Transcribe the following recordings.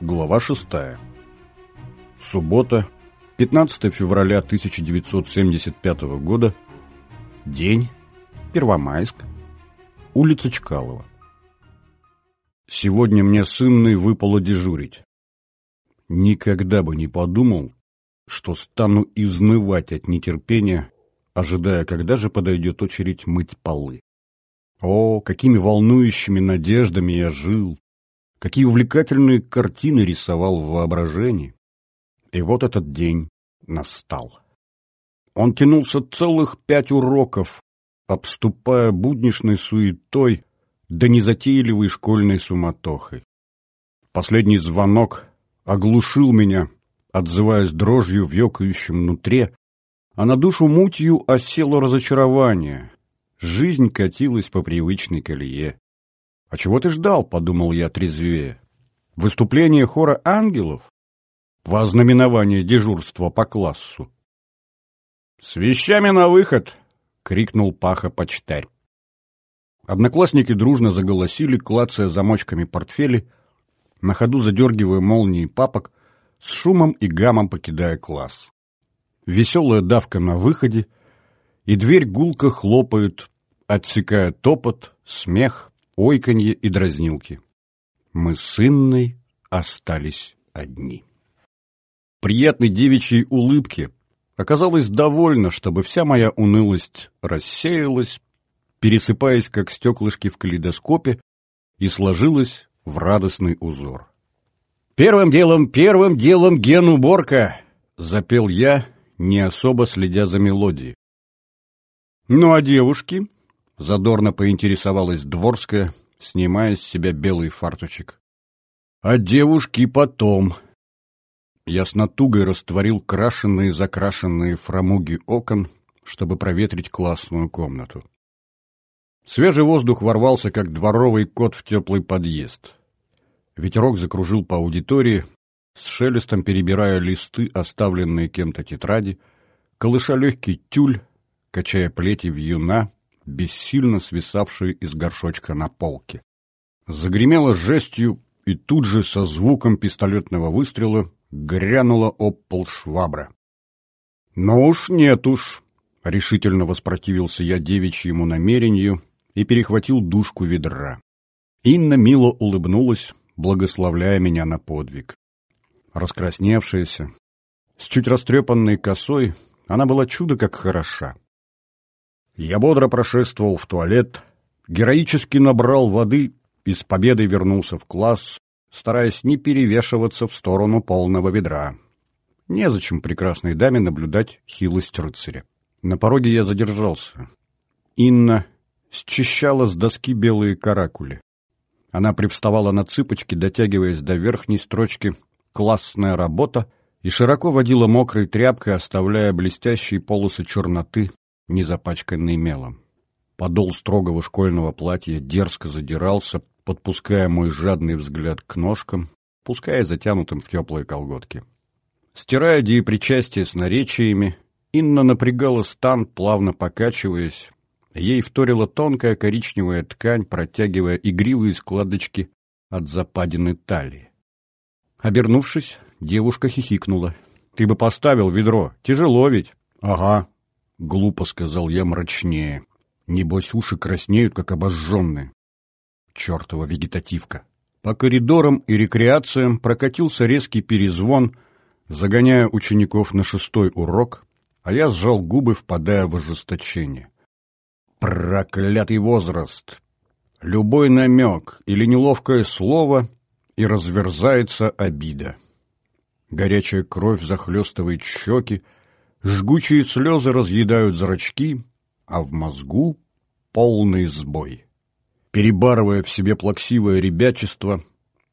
Глава 6. Суббота, 15 февраля 1975 года. День. Первомайск. Улица Чкалова. Сегодня мне сынной выпало дежурить. Никогда бы не подумал, что стану изнывать от нетерпения, ожидая, когда же подойдет очередь мыть полы. О, какими волнующими надеждами я жил, какие увлекательные картины рисовал в воображении. И вот этот день настал. Он тянулся целых пять уроков, обступая будничной суетой да незатейливой школьной суматохой. Последний звонок оглушил меня, отзываясь дрожью в ёкающем нутре, а на душу мутью осело разочарование. Жизнь катилась по привычной колее. «А чего ты ждал?» — подумал я трезвее. «Выступление хора ангелов? Во знаменование дежурства по классу». «С вещами на выход!» — крикнул Паха-почтарь. Одноклассники дружно заголосили, клацая замочками портфели, на ходу задергивая молнии папок, с шумом и гамом покидая класс. Веселая давка на выходе, и дверь гулко хлопает, отсекая топот, смех, ойканье и дразнилки. Мы с Инной остались одни. Приятной девичьей улыбки оказалось довольно, чтобы вся моя унылость рассеялась, пересыпаясь, как стеклышки в калейдоскопе, и сложилась в радостный узор. «Первым делом, первым делом ген-уборка!» — запел я, не особо следя за мелодией. «Ну а девушки?» Задорно поинтересовалась Дворская, снимая с себя белый фарточек. «А девушки потом!» Я с натугой растворил крашенные закрашенные фрамуги окон, чтобы проветрить классную комнату. Свежий воздух ворвался, как дворовый кот в теплый подъезд. Ветерок закружил по аудитории, с шелестом перебирая листы, оставленные кем-то тетради, колыша легкий тюль, качая плети вьюна, бессильно свисавшие из горшочка на полке. Загремело жестью, и тут же со звуком пистолетного выстрела грянула об пол швабра. «Ну уж нет уж!» — решительно воспротивился я девичьему намерению и перехватил дужку ведра. Инна мило улыбнулась, благословляя меня на подвиг. Раскрасневшаяся, с чуть растрепанной косой, она была чудо как хороша. Я бодро прошествовал в туалет, героически набрал воды и с победой вернулся в класс, стараясь не перевешиваться в сторону полного ведра. Незачем прекрасной даме наблюдать хилость рыцаря. На пороге я задержался. Инна счищала с доски белые каракули. Она привставала на цыпочки, дотягиваясь до верхней строчки «Классная работа» и широко водила мокрой тряпкой, оставляя блестящие полосы черноты не запачканный мелом. Подол строгого школьного платья дерзко задирался, подпуская мой жадный взгляд к ножкам, пуская затянутым в теплые колготки. Стирая деепричастие с наречиями, Инна напрягала стан, плавно покачиваясь. Ей вторила тонкая коричневая ткань, протягивая игривые складочки от западины талии. Обернувшись, девушка хихикнула. «Ты бы поставил ведро, тяжело ведь?» «Ага», — глупо сказал я мрачнее. Небось, уши краснеют, как обожженные. Чертова вегетативка. По коридорам и рекреациям прокатился резкий перезвон, загоняя учеников на шестой урок, а я сжал губы, впадая в ожесточение. Проклятый возраст! Любой намек или неловкое слово, и разверзается обида. Горячая кровь захлестывает щеки, Жгучие слезы разъедают зрачки, а в мозгу полный сбой. Перебарывая в себе плаксивое ребячество,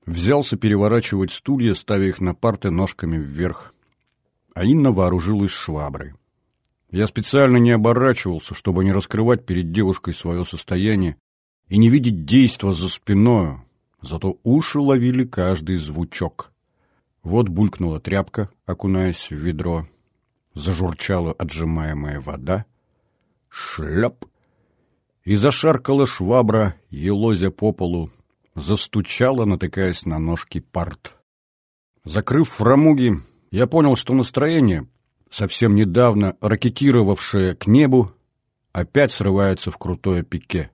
взялся переворачивать стулья, ставя их на парты ножками вверх. А Инна вооружилась шваброй. Я специально не оборачивался, чтобы не раскрывать перед девушкой свое состояние и не видеть действа за спиною, зато уши ловили каждый звучок. Вот булькнула тряпка, окунаясь в ведро — зажурчала отжимаемая вода, шлеп, и зашаркала швабра, елозя по полу, застучала, натыкаясь на ножки парт. Закрыв фрамуги, я понял, что настроение, совсем недавно ракетировавшее к небу, опять срывается в крутое пике.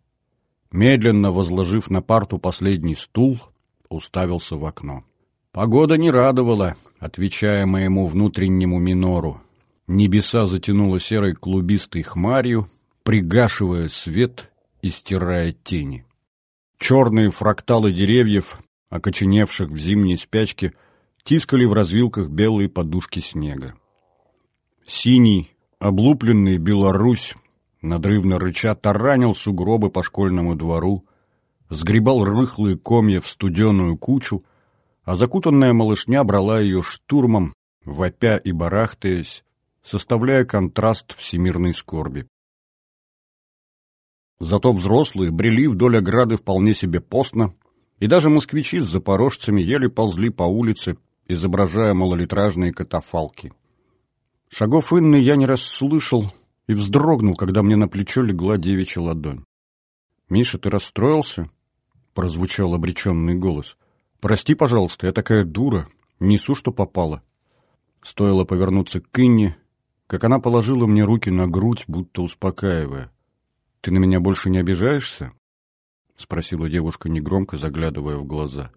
Медленно возложив на парту последний стул, уставился в окно. Погода не радовала, отвечая моему внутреннему минору. Небеса затянуло серой клубистой хмарью, пригашивая свет и стирая тени. Черные фракталы деревьев, окоченевших в зимней спячке, тискали в развилках белые подушки снега. Синий, облупленный Беларусь, надрывно рыча, таранил сугробы по школьному двору, сгребал рыхлые комья в студеную кучу, а закутанная малышня брала ее штурмом, вопя и барахтаясь, составляя контраст всемирной скорби. Зато взрослые брели вдоль ограды вполне себе постно, и даже москвичи с запорожцами еле ползли по улице, изображая малолитражные катафалки. Шагов Инны я не раз слышал и вздрогнул, когда мне на плечо легла девичья ладонь. «Миша, ты расстроился?» — прозвучал обреченный голос. «Прости, пожалуйста, я такая дура, несу, что попало». Стоило повернуться к Инне, как она положила мне руки на грудь, будто успокаивая. «Ты на меня больше не обижаешься?» — спросила девушка негромко, заглядывая в глаза.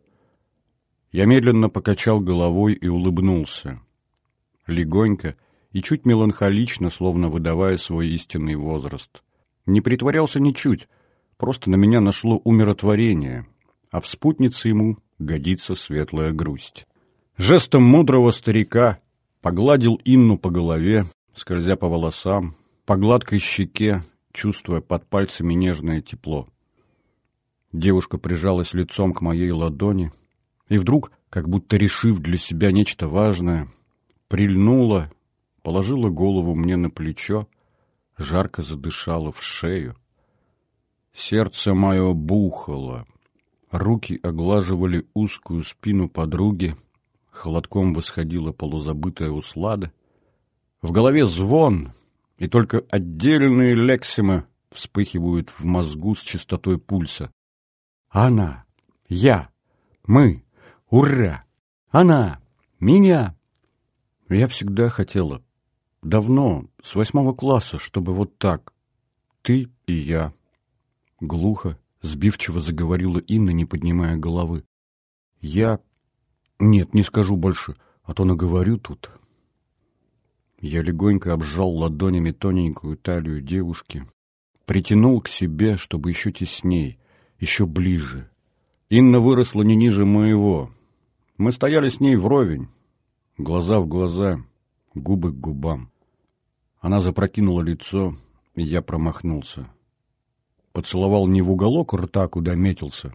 Я медленно покачал головой и улыбнулся. Легонько и чуть меланхолично, словно выдавая свой истинный возраст. Не притворялся ничуть, просто на меня нашло умиротворение, а в спутнице ему годится светлая грусть. Жестом мудрого старика погладил Инну по голове, скользя по волосам, по гладкой щеке, чувствуя под пальцами нежное тепло. Девушка прижалась лицом к моей ладони и вдруг, как будто решив для себя нечто важное, прильнула, положила голову мне на плечо, жарко задышала в шею. Сердце мое бухало, руки оглаживали узкую спину подруги, холодком восходила полузабытая услада. В голове звон — и только отдельные лексимы вспыхивают в мозгу с частотой пульса. Она, я, мы, ура! Она, меня! Я всегда хотела, давно, с восьмого класса, чтобы вот так, ты и я. Глухо, сбивчиво заговорила Инна, не поднимая головы. Я... Нет, не скажу больше, а то наговорю тут. Я легонько обжал ладонями тоненькую талию девушки, притянул к себе, чтобы еще тесней, еще ближе. Инна выросла не ниже моего. Мы стояли с ней вровень, глаза в глаза, губы к губам. Она запрокинула лицо, и я промахнулся. Поцеловал не в уголок рта, куда метился,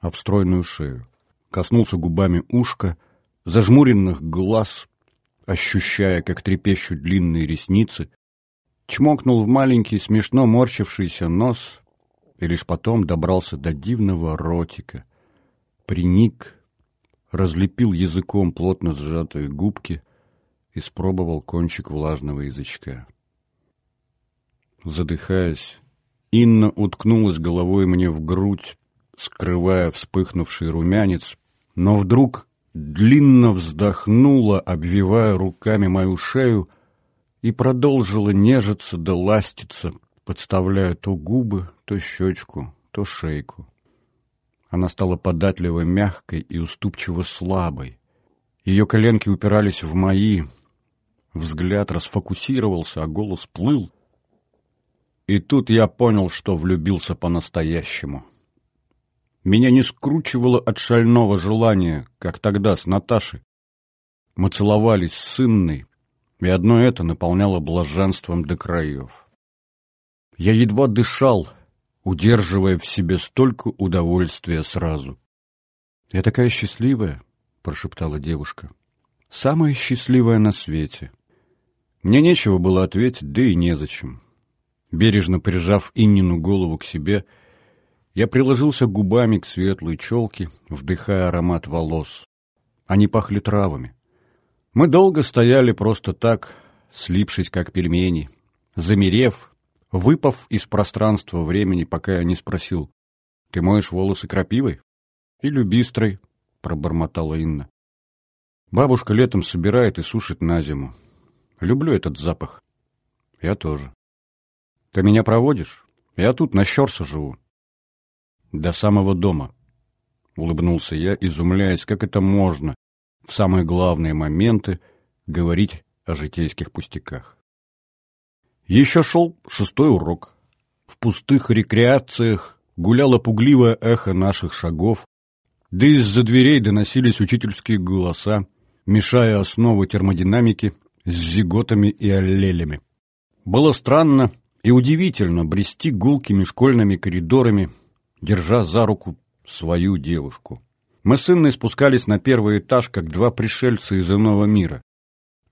а в стройную шею. Коснулся губами ушка, зажмуренных глаз, ощущая, как трепещут длинные ресницы, чмокнул в маленький, смешно морщившийся нос и лишь потом добрался до дивного ротика, приник, разлепил языком плотно сжатые губки и спробовал кончик влажного язычка. Задыхаясь, Инна уткнулась головой мне в грудь, скрывая вспыхнувший румянец, но вдруг длинно вздохнула, обвивая руками мою шею, и продолжила нежиться да ластиться, подставляя то губы, то щечку, то шейку. Она стала податливо мягкой и уступчиво слабой. Ее коленки упирались в мои, взгляд расфокусировался, а голос плыл. И тут я понял, что влюбился по-настоящему. Меня не скручивало от шального желания, как тогда с Наташей. Мы целовались с Инной, и одно это наполняло блаженством до краев. Я едва дышал, удерживая в себе столько удовольствия сразу. «Я такая счастливая», — прошептала девушка. «Самая счастливая на свете». Мне нечего было ответить, да и незачем. Бережно прижав Иннину голову к себе, — я приложился губами к светлой челке, вдыхая аромат волос. Они пахли травами. Мы долго стояли просто так, слипшись как пельмени, замерев, выпав из пространства времени, пока я не спросил, «Ты моешь волосы крапивой?» «Или бистрой?» — пробормотала Инна. Бабушка летом собирает и сушит на зиму. Люблю этот запах. Я тоже. Ты меня проводишь? Я тут на Щорса живу. До самого дома. Улыбнулся я, изумляясь, как это можно в самые главные моменты говорить о житейских пустяках. Еще шел шестой урок. В пустых рекреациях гуляло пугливое эхо наших шагов, да из-за дверей доносились учительские голоса, мешая основы термодинамики с зиготами и аллелями. Было странно и удивительно брести гулкими школьными коридорами, держа за руку свою девушку. Мы с Инной спускались на первый этаж, как два пришельца из иного мира.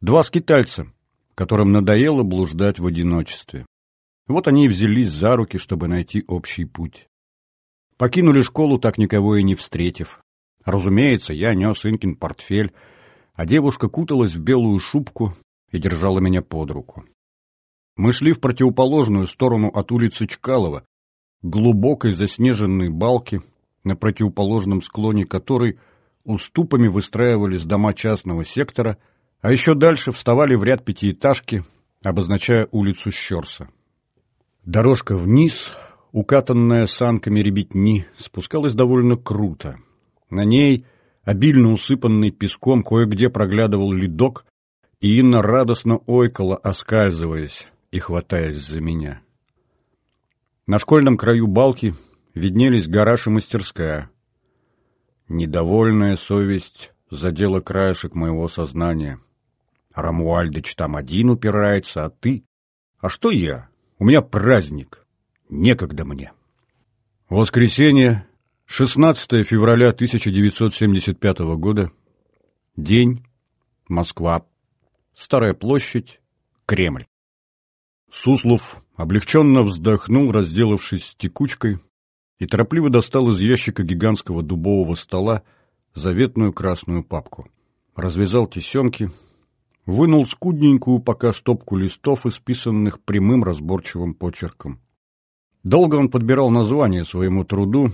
Два скитальца, которым надоело блуждать в одиночестве. Вот они и взялись за руки, чтобы найти общий путь. Покинули школу, так никого и не встретив. Разумеется, я нес Инкин портфель, а девушка куталась в белую шубку и держала меня под руку. Мы шли в противоположную сторону от улицы Чкалова, глубокой заснеженной балки, на противоположном склоне которой уступами выстраивались дома частного сектора, а еще дальше вставали в ряд пятиэтажки, обозначая улицу Щерса. Дорожка вниз, укатанная санками ребятни, спускалась довольно круто. На ней, обильно усыпанный песком, кое-где проглядывал ледок, и Инна радостно ойкала, оскальзываясь и хватаясь за меня. На школьном краю балки виднелись гараж и мастерская. Недовольная совесть задела краешек моего сознания. Рамуальдыч там один упирается, а ты? А что я? У меня праздник. Некогда мне. Воскресенье, 16 февраля 1975 года. День. Москва. Старая площадь. Кремль. Суслов облегченно вздохнул, разделавшись с текучкой, и торопливо достал из ящика гигантского дубового стола заветную красную папку. Развязал тесемки, вынул скудненькую пока стопку листов, исписанных прямым разборчивым почерком. Долго он подбирал название своему труду,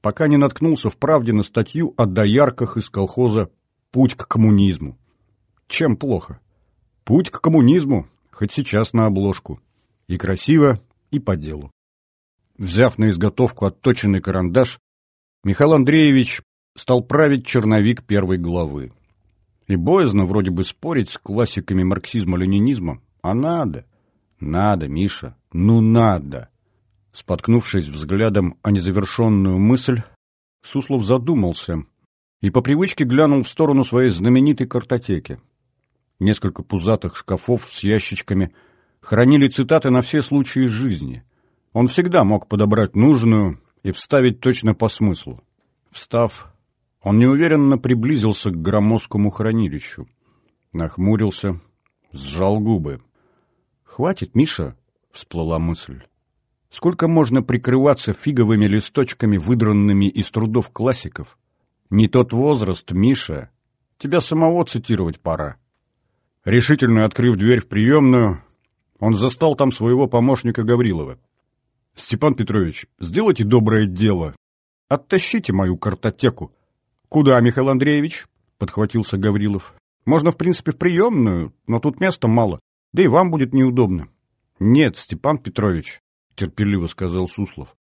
пока не наткнулся в правде на статью о доярках из колхоза «Путь к коммунизму». Чем плохо? Путь к коммунизму, хоть сейчас на обложку. И красиво, и по делу. Взяв на изготовку отточенный карандаш, Михаил Андреевич стал править черновик первой главы. И боязно вроде бы спорить с классиками марксизма-ленинизма, а надо. Надо, Миша, ну надо. Споткнувшись взглядом о незавершенную мысль, Суслов задумался и по привычке глянул в сторону своей знаменитой картотеки. Несколько пузатых шкафов с ящичками хранили цитаты на все случаи жизни — он всегда мог подобрать нужную и вставить точно по смыслу. Встав, он неуверенно приблизился к громоздкому хранилищу. Нахмурился, сжал губы. «Хватит, Миша!» — всплыла мысль. «Сколько можно прикрываться фиговыми листочками, выдранными из трудов классиков? Не тот возраст, Миша. Тебя самого цитировать пора». Решительно открыв дверь в приемную, он застал там своего помощника Гаврилова. Степан Петрович, сделайте доброе дело. Оттащите мою картотеку. Куда, Михаил Андреевич? Подхватился Гаврилов. Можно, в принципе, в приемную, но тут места мало. Да и вам будет неудобно. Нет, Степан Петрович, терпеливо сказал Суслов.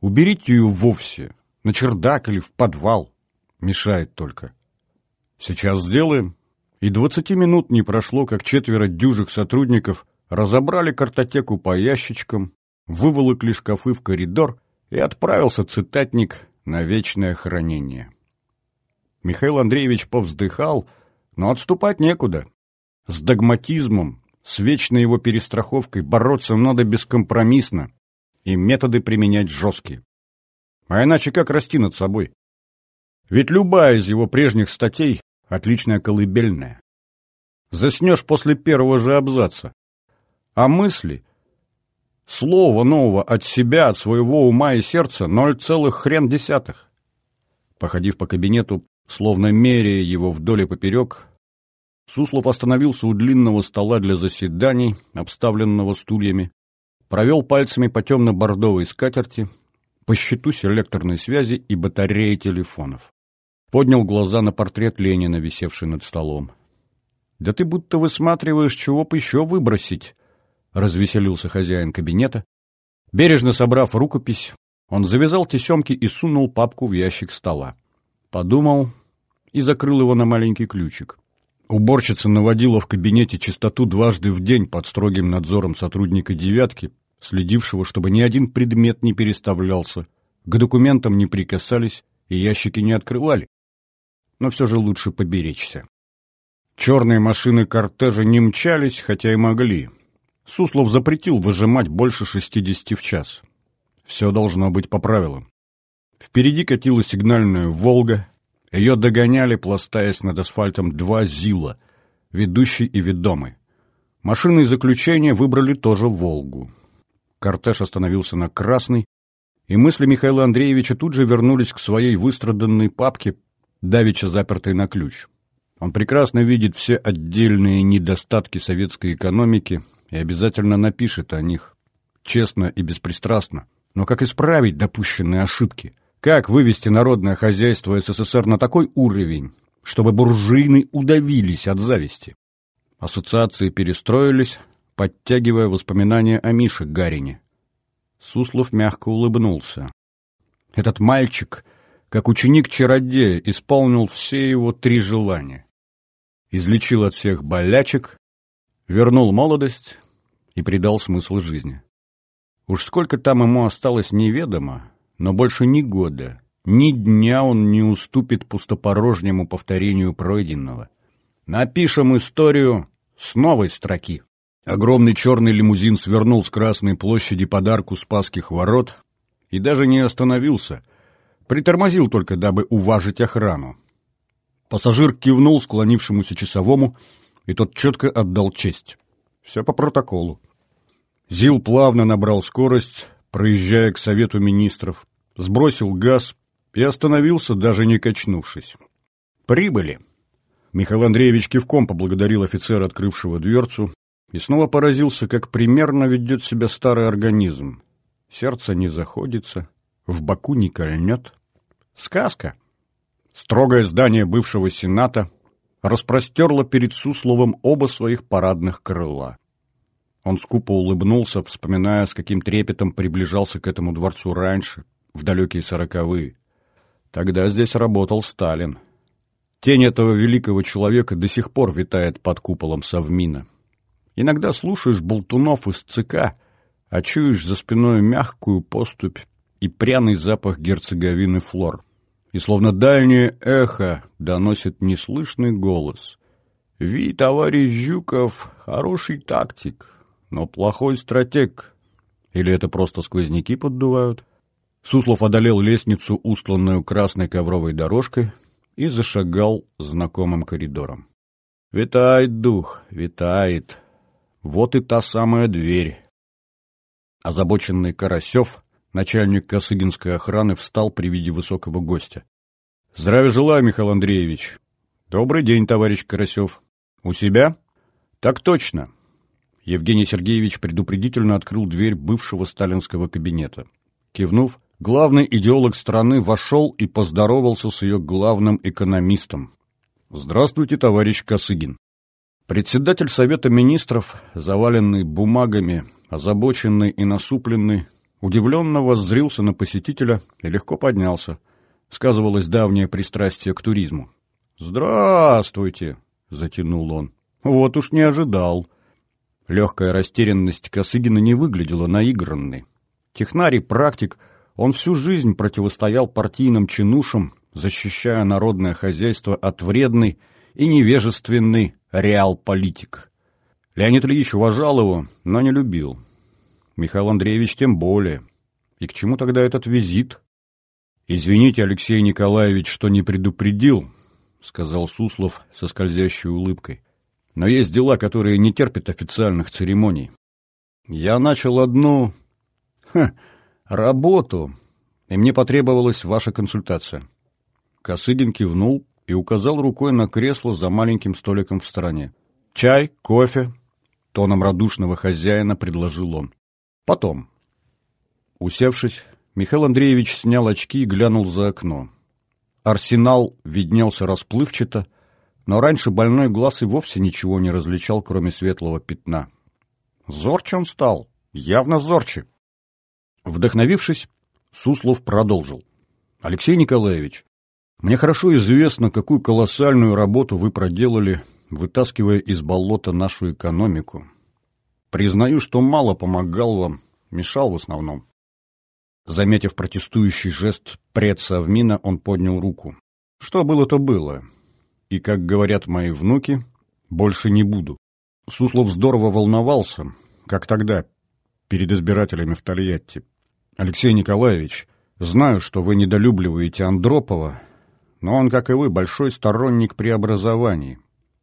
Уберите ее вовсе, на чердак или в подвал. Мешает только. Сейчас сделаем. И двадцати минут не прошло, как четверо дюжих сотрудников разобрали картотеку по ящичкам, выволокли шкафы в коридор, и отправился цитатник на вечное хранение. Михаил Андреевич повздыхал, но отступать некуда. С догматизмом, с вечной его перестраховкой бороться надо бескомпромиссно и методы применять жесткие. А иначе как расти над собой? Ведь любая из его прежних статей — отличная колыбельная. Заснешь после первого же абзаца. А мысли Слово нового от себя, от своего ума и сердца ноль целых хрен десятых. Походив по кабинету, словно меряя его вдоль и поперек, Суслов остановился у длинного стола для заседаний, обставленного стульями, провел пальцами по темно-бордовой скатерти, по щиту селекторной связи и батареи телефонов. Поднял глаза на портрет Ленина, висевший над столом. «Да ты будто высматриваешь, чего бы еще выбросить», — развеселился хозяин кабинета. Бережно собрав рукопись, он завязал тесемки и сунул папку в ящик стола. Подумал и закрыл его на маленький ключик. Уборщица наводила в кабинете чистоту дважды в день под строгим надзором сотрудника «девятки», следившего, чтобы ни один предмет не переставлялся, к документам не прикасались и ящики не открывали. Но все же лучше поберечься. Черные машины кортежа не мчались, хотя и могли. Суслов запретил выжимать больше шестидесяти в час. Все должно быть по правилам. Впереди катила сигнальная «Волга», ее догоняли, пластаясь над асфальтом, два ЗИЛа, ведущий и ведомый. Машины заключения выбрали тоже «Волгу». Кортеж остановился на красный, и мысли Михаила Андреевича тут же вернулись к своей выстраданной папке, давеча запертой на ключ. Он прекрасно видит все отдельные недостатки советской экономики и обязательно напишет о них, честно и беспристрастно. Но как исправить допущенные ошибки – как вывести народное хозяйство СССР на такой уровень, чтобы буржуины удавились от зависти? Ассоциации перестроились, подтягивая воспоминания о Мише Гарине. Суслов мягко улыбнулся. Этот мальчик, как ученик-чародея, исполнил все его три желания. Излечил от всех болячек, вернул молодость и придал смысл жизни. Уж сколько там ему осталось неведомо, но больше ни года, ни дня он не уступит пустопорожнему повторению пройденного. Напишем историю с новой строки. Огромный черный лимузин свернул с Красной площади подарку Спасских ворот и даже не остановился, притормозил только, дабы уважить охрану. Пассажир кивнул склонившемуся часовому, и тот четко отдал честь. Все по протоколу. Зил плавно набрал скорость, проезжая к Совету Министров, сбросил газ и остановился, даже не качнувшись. «Прибыли!» Михаил Андреевич кивком поблагодарил офицера, открывшего дверцу, и снова поразился, как примерно ведет себя старый организм. Сердце не заходится, в боку не кольнет. Сказка! Строгое здание бывшего Сената распростерло перед Сусловым оба своих парадных крыла. Он скупо улыбнулся, вспоминая, с каким трепетом приближался к этому дворцу раньше, в далекие сороковые. Тогда здесь работал Сталин. Тень этого великого человека до сих пор витает под куполом Совмина. Иногда слушаешь болтунов из ЦК, а чуешь за спиной мягкую поступь и пряный запах герцоговины флор. И словно дальнее эхо доносит неслышный голос. «Ви, товарищ Жуков, хороший тактик, но плохой стратег». Или это просто сквозняки поддувают? Суслов одолел лестницу, устланную красной ковровой дорожкой, и зашагал знакомым коридором. «Витает дух, витает. Вот и та самая дверь». Озабоченный Карасев, начальник Косыгинской охраны, встал при виде высокого гостя. «Здравия желаю, Михаил Андреевич». «Добрый день, товарищ Карасев». «У себя?» «Так точно». Евгений Сергеевич предупредительно открыл дверь бывшего сталинского кабинета. Кивнув, Главный идеолог страны вошел и поздоровался с ее главным экономистом. «Здравствуйте, товарищ Косыгин». Председатель Совета Министров, заваленный бумагами, озабоченный и насупленный, удивленно воззрился на посетителя и легко поднялся. Сказывалось давнее пристрастие к туризму. «Здравствуйте!» — затянул он. «Вот уж не ожидал». Легкая растерянность Косыгина не выглядела наигранной. Технарь практик — он всю жизнь противостоял партийным чинушам, защищая народное хозяйство от вредной и невежественной реал-политик. Леонид Ильич уважал его, но не любил. Михаил Андреевич тем более. И к чему тогда этот визит? «Извините, Алексей Николаевич, что не предупредил», — сказал Суслов со скользящей улыбкой. «Но есть дела, которые не терпят официальных церемоний. Я начал одну... Ха, «Работу, и мне потребовалась ваша консультация». Косыгин кивнул и указал рукой на кресло за маленьким столиком в стороне. «Чай, кофе?» — тоном радушного хозяина предложил он. «Потом». Усевшись, Михаил Андреевич снял очки и глянул за окно. арсенал виднелся расплывчато, но раньше больной глаз и вовсе ничего не различал, кроме светлого пятна. Зорче он стал, явно зорче. Вдохновившись, Суслов продолжил. «Алексей Николаевич, мне хорошо известно, какую колоссальную работу вы проделали, вытаскивая из болота нашу экономику. Признаю, что мало помогал вам, мешал в основном. Заметив протестующий жест предсовмина, он поднял руку. Что было, то было. И, как говорят мои внуки, больше не буду. Суслов здорово волновался, как тогда, перед избирателями в Тольятти. Алексей Николаевич, знаю, что вы недолюбливаете Андропова, но он, как и вы, большой сторонник преобразований.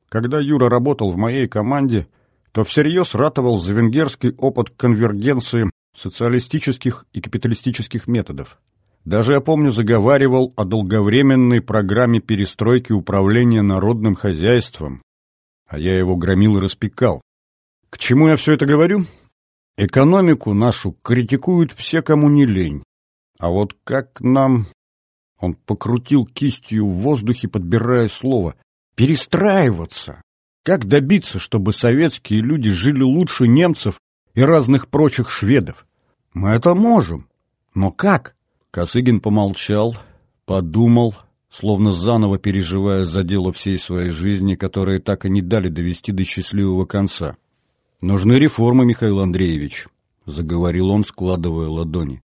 Когда Юра работал в моей команде, то всерьез ратовал за венгерский опыт конвергенции социалистических и капиталистических методов. Даже, я помню, заговаривал о долговременной программе перестройки управления народным хозяйством, а я его громил и распекал. К чему я все это говорю? Экономику нашу критикуют все, кому не лень. А вот как нам... Он покрутил кистью в воздухе, подбирая слово. Перестраиваться. Как добиться, чтобы советские люди жили лучше немцев и разных прочих шведов. Мы это можем. Но как? Косыгин помолчал, подумал, словно заново переживая за дело всей своей жизни, которые так и не дали довести до счастливого конца. «Нужны реформы, Михаил Андреевич», — заговорил он, складывая ладони.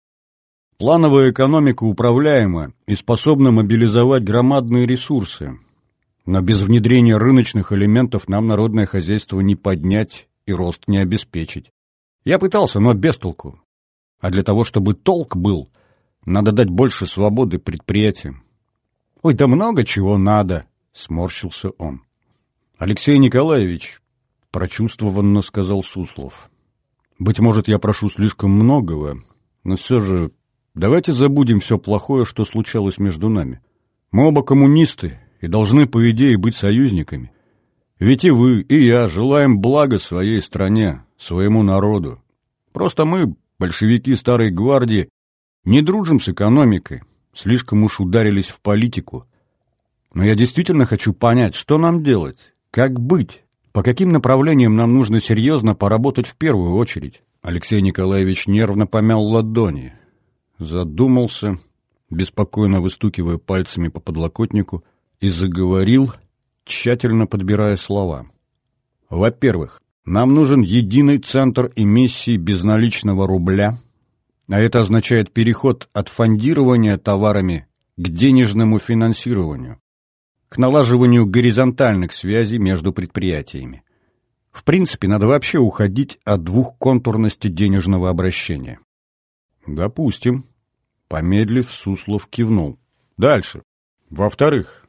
«Плановая экономика управляема и способна мобилизовать громадные ресурсы. Но без внедрения рыночных элементов нам народное хозяйство не поднять и рост не обеспечить. Я пытался, но без толку. А для того, чтобы толк был, надо дать больше свободы предприятиям. «Ой, да много чего надо!» — сморщился он. «Алексей Николаевич», — прочувствованно сказал Суслов, — «быть может, я прошу слишком многого, но все же давайте забудем все плохое, что случалось между нами. Мы оба коммунисты и должны, по идее, быть союзниками. Ведь и вы, и я желаем блага своей стране, своему народу. Просто мы, большевики Старой Гвардии, не дружим с экономикой, слишком уж ударились в политику. Но я действительно хочу понять, что нам делать, как быть, по каким направлениям нам нужно серьезно поработать в первую очередь. Алексей Николаевич нервно помял ладони, задумался, беспокойно выстукивая пальцами по подлокотнику, и заговорил, тщательно подбирая слова. Во-первых, нам нужен единый центр эмиссии безналичного рубля, а это означает переход от фондирования товарами к денежному финансированию, к налаживанию горизонтальных связей между предприятиями. В принципе, надо вообще уходить от двухконтурности денежного обращения. Допустим. Помедлив, Суслов кивнул. Дальше. Во-вторых,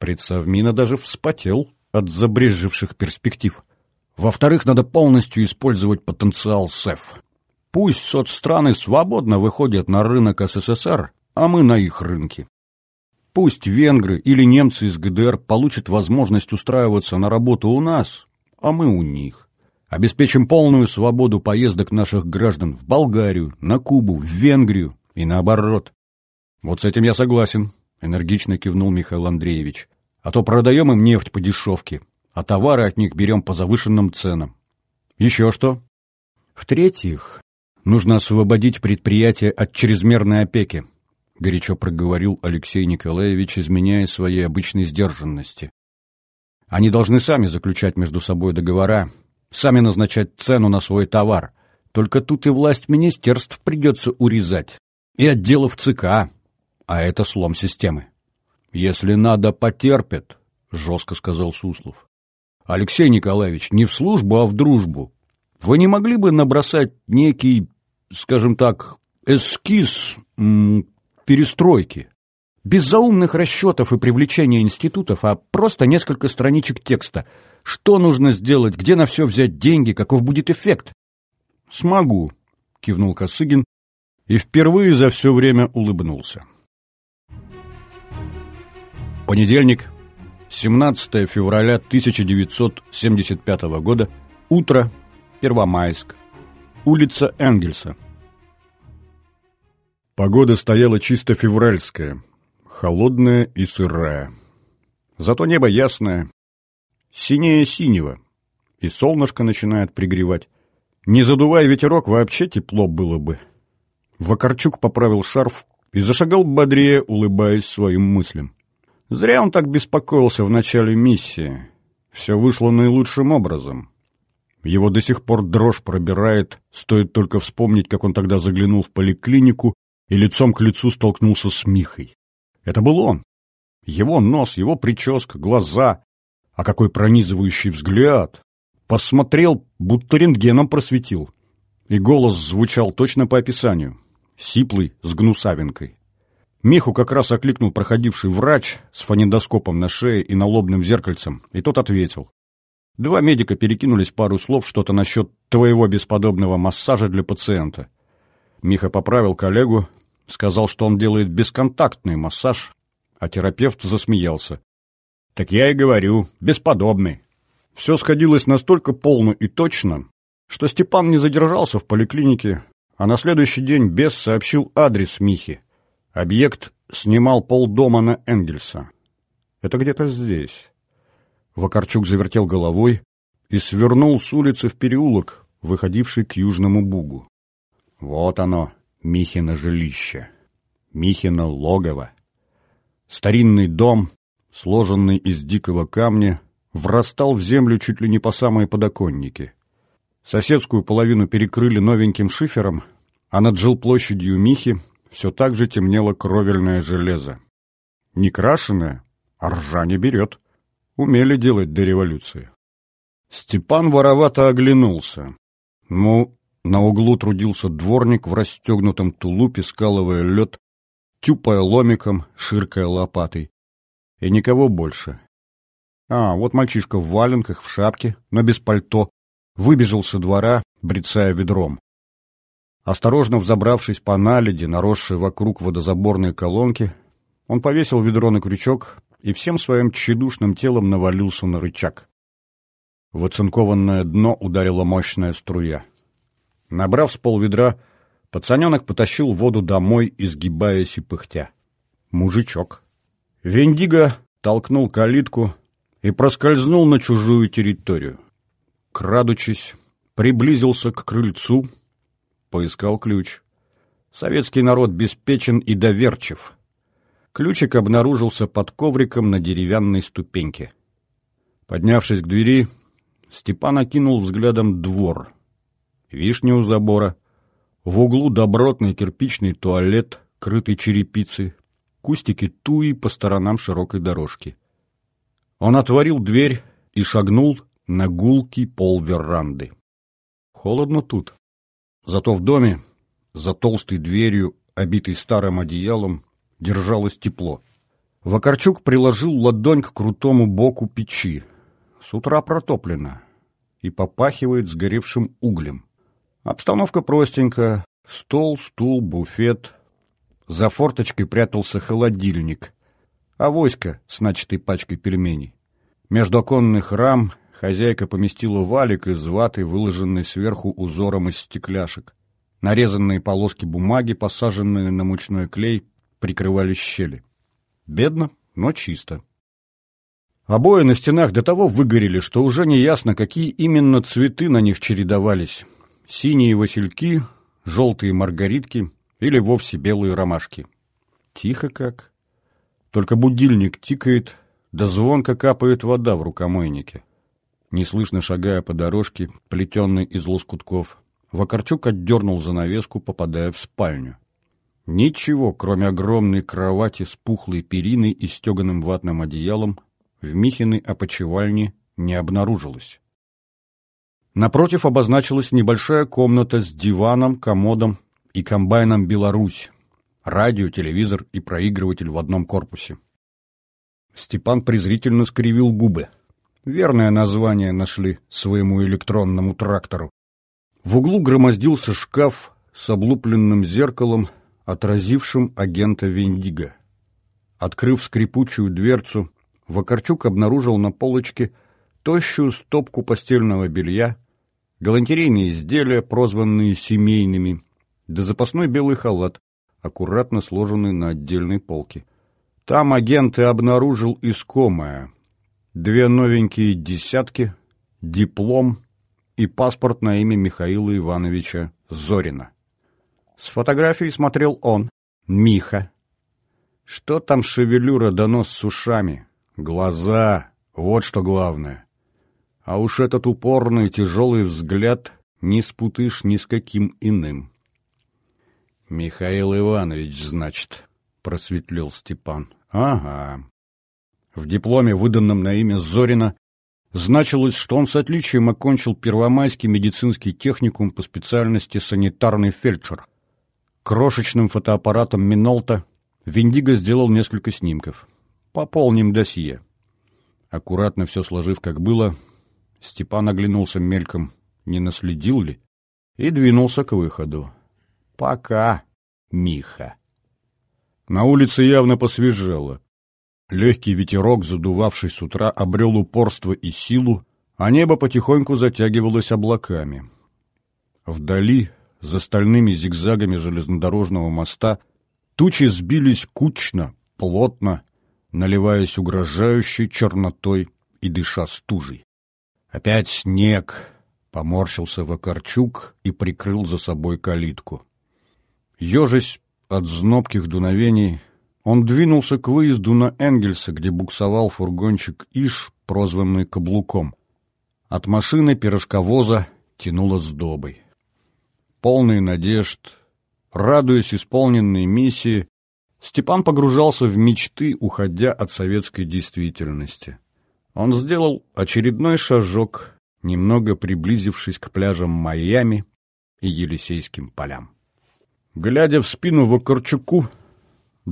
предсовмина даже вспотел от забрежевших перспектив. Во-вторых, надо полностью использовать потенциал СЭФ. Пусть соцстраны свободно выходят на рынок СССР, а мы на их рынке. Пусть венгры или немцы из ГДР получат возможность устраиваться на работу у нас, а мы у них. Обеспечим полную свободу поездок наших граждан в Болгарию, на Кубу, в Венгрию и наоборот. Вот с этим я согласен, энергично кивнул Михаил Андреевич. А то продаем им нефть по дешевке, а товары от них берем по завышенным ценам. Еще что? В-третьих, нужно освободить предприятие от чрезмерной опеки, горячо проговорил Алексей Николаевич, изменяя своей обычной сдержанности. Они должны сами заключать между собой договора, сами назначать цену на свой товар. Только тут и власть министерств придется урезать. И отделов ЦК. А это слом системы. Если надо, потерпят, жестко сказал Суслов. Алексей Николаевич, не в службу, а в дружбу. Вы не могли бы набросать некий, скажем так, эскиз м, перестройки? Без заумных расчетов и привлечения институтов, а просто несколько страничек текста. Что нужно сделать, где на все взять деньги, каков будет эффект? «Смогу», — кивнул Косыгин и впервые за все время улыбнулся. Понедельник, 17 февраля 1975 года, утро, Первомайск, улица Энгельса. Погода стояла чисто февральская. холодная и сырая. Зато небо ясное, синее синего, и солнышко начинает пригревать. Не задувая ветерок, вообще тепло было бы. Вакарчук поправил шарф и зашагал бодрее, улыбаясь своим мыслям. Зря он так беспокоился в начале миссии. Все вышло наилучшим образом. Его до сих пор дрожь пробирает, стоит только вспомнить, как он тогда заглянул в поликлинику и лицом к лицу столкнулся с Михой. Это был он. Его нос, его прическа, глаза. А какой пронизывающий взгляд! Посмотрел, будто рентгеном просветил. И голос звучал точно по описанию. Сиплый, с гнусавинкой. Миху как раз окликнул проходивший врач с фонендоскопом на шее и налобным зеркальцем, и тот ответил. Два медика перекинулись пару слов что-то насчет твоего бесподобного массажа для пациента. Миха поправил коллегу, сказал, что он делает бесконтактный массаж, а терапевт засмеялся. «Так я и говорю, бесподобный». Все сходилось настолько полно и точно, что Степан не задержался в поликлинике, а на следующий день бес сообщил адрес Михи. Объект снимал полдома на Энгельса. Это где-то здесь. Вакарчук завертел головой и свернул с улицы в переулок, выходивший к южному бугу. Вот оно, Михино жилище. Михино логово. Старинный дом, сложенный из дикого камня, врастал в землю чуть ли не по самые подоконники. Соседскую половину перекрыли новеньким шифером, а над жилплощадью Михи все так же темнело кровельное железо. Не крашеное, а ржа не берет. Умели делать до революции. Степан воровато оглянулся. Ну, на углу трудился дворник в расстегнутом тулупе, скалывая лед, тюпая ломиком, ширкая лопатой. И никого больше. А, вот мальчишка в валенках, в шапке, но без пальто, выбежал со двора, брецая ведром. Осторожно взобравшись по наледи, наросшей вокруг водозаборной колонки, он повесил ведро на крючок и всем своим тщедушным телом навалился на рычаг. В оцинкованное дно ударила мощная струя. Набрав с полведра, пацаненок потащил воду домой, изгибаясь и пыхтя. Мужичок. Вендиго толкнул калитку и проскользнул на чужую территорию. Крадучись, приблизился к крыльцу, поискал ключ. Советский народ беспечен и доверчив — Ключик обнаружился под ковриком на деревянной ступеньке. Поднявшись к двери, Степан окинул взглядом двор. Вишня у забора, в углу добротный кирпичный туалет, крытый черепицей, кустики туи по сторонам широкой дорожки. Он отворил дверь и шагнул на гулкий пол веранды. Холодно тут. Зато в доме, за толстой дверью, обитой старым одеялом, держалось тепло. Вакарчук приложил ладонь к крутому боку печи. С утра протоплено и попахивает сгоревшим углем. Обстановка простенькая. Стол, стул, буфет. За форточкой прятался холодильник. А войско с начатой пачкой пельменей. Между оконных рам хозяйка поместила валик из ваты, выложенный сверху узором из стекляшек. Нарезанные полоски бумаги, посаженные на мучной клей, прикрывали щели. Бедно, но чисто. Обои на стенах до того выгорели, что уже не ясно, какие именно цветы на них чередовались. Синие васильки, желтые маргаритки или вовсе белые ромашки. Тихо как. Только будильник тикает, да звонко капает вода в рукомойнике. Неслышно шагая по дорожке, плетенной из лоскутков, Вакарчук отдернул занавеску, попадая в спальню. Ничего, кроме огромной кровати с пухлой периной и стеганым ватным одеялом, в Михиной опочивальне не обнаружилось. Напротив обозначилась небольшая комната с диваном, комодом и комбайном «Беларусь», радио, телевизор и проигрыватель в одном корпусе. Степан презрительно скривил губы. Верное название нашли своему электронному трактору. В углу громоздился шкаф с облупленным зеркалом отразившим агента Вендиго. Открыв скрипучую дверцу, Вакарчук обнаружил на полочке тощую стопку постельного белья, галантерейные изделия, прозванные семейными, да запасной белый халат, аккуратно сложенный на отдельной полке. Там агенты обнаружил искомое. Две новенькие десятки, диплом и паспорт на имя Михаила Ивановича Зорина. С фотографией смотрел он, Миха. Что там шевелюра да нос с ушами? Глаза, вот что главное. А уж этот упорный тяжелый взгляд не спутаешь ни с каким иным. «Михаил Иванович, значит», — просветлил Степан. «Ага». В дипломе, выданном на имя Зорина, значилось, что он с отличием окончил Первомайский медицинский техникум по специальности санитарный фельдшер. Крошечным фотоаппаратом Минолта Виндиго сделал несколько снимков. Пополним досье. Аккуратно все сложив, как было, Степан оглянулся мельком, не наследил ли, и двинулся к выходу. «Пока, Миха». На улице явно посвежело. Легкий ветерок, задувавший с утра, обрел упорство и силу, а небо потихоньку затягивалось облаками. Вдали, за стальными зигзагами железнодорожного моста, тучи сбились кучно, плотно, наливаясь угрожающей чернотой и дыша стужей. Опять снег, поморщился Вакарчук и прикрыл за собой калитку. Ежась от знобких дуновений, он двинулся к выезду на Энгельса, где буксовал фургончик Иш, прозванный Каблуком. От машины пирожковоза тянуло сдобой. Полный надежд, радуясь исполненной миссии, Степан погружался в мечты, уходя от советской действительности. Он сделал очередной шажок, немного приблизившись к пляжам Майами и Елисейским полям. Глядя в спину Вакарчуку,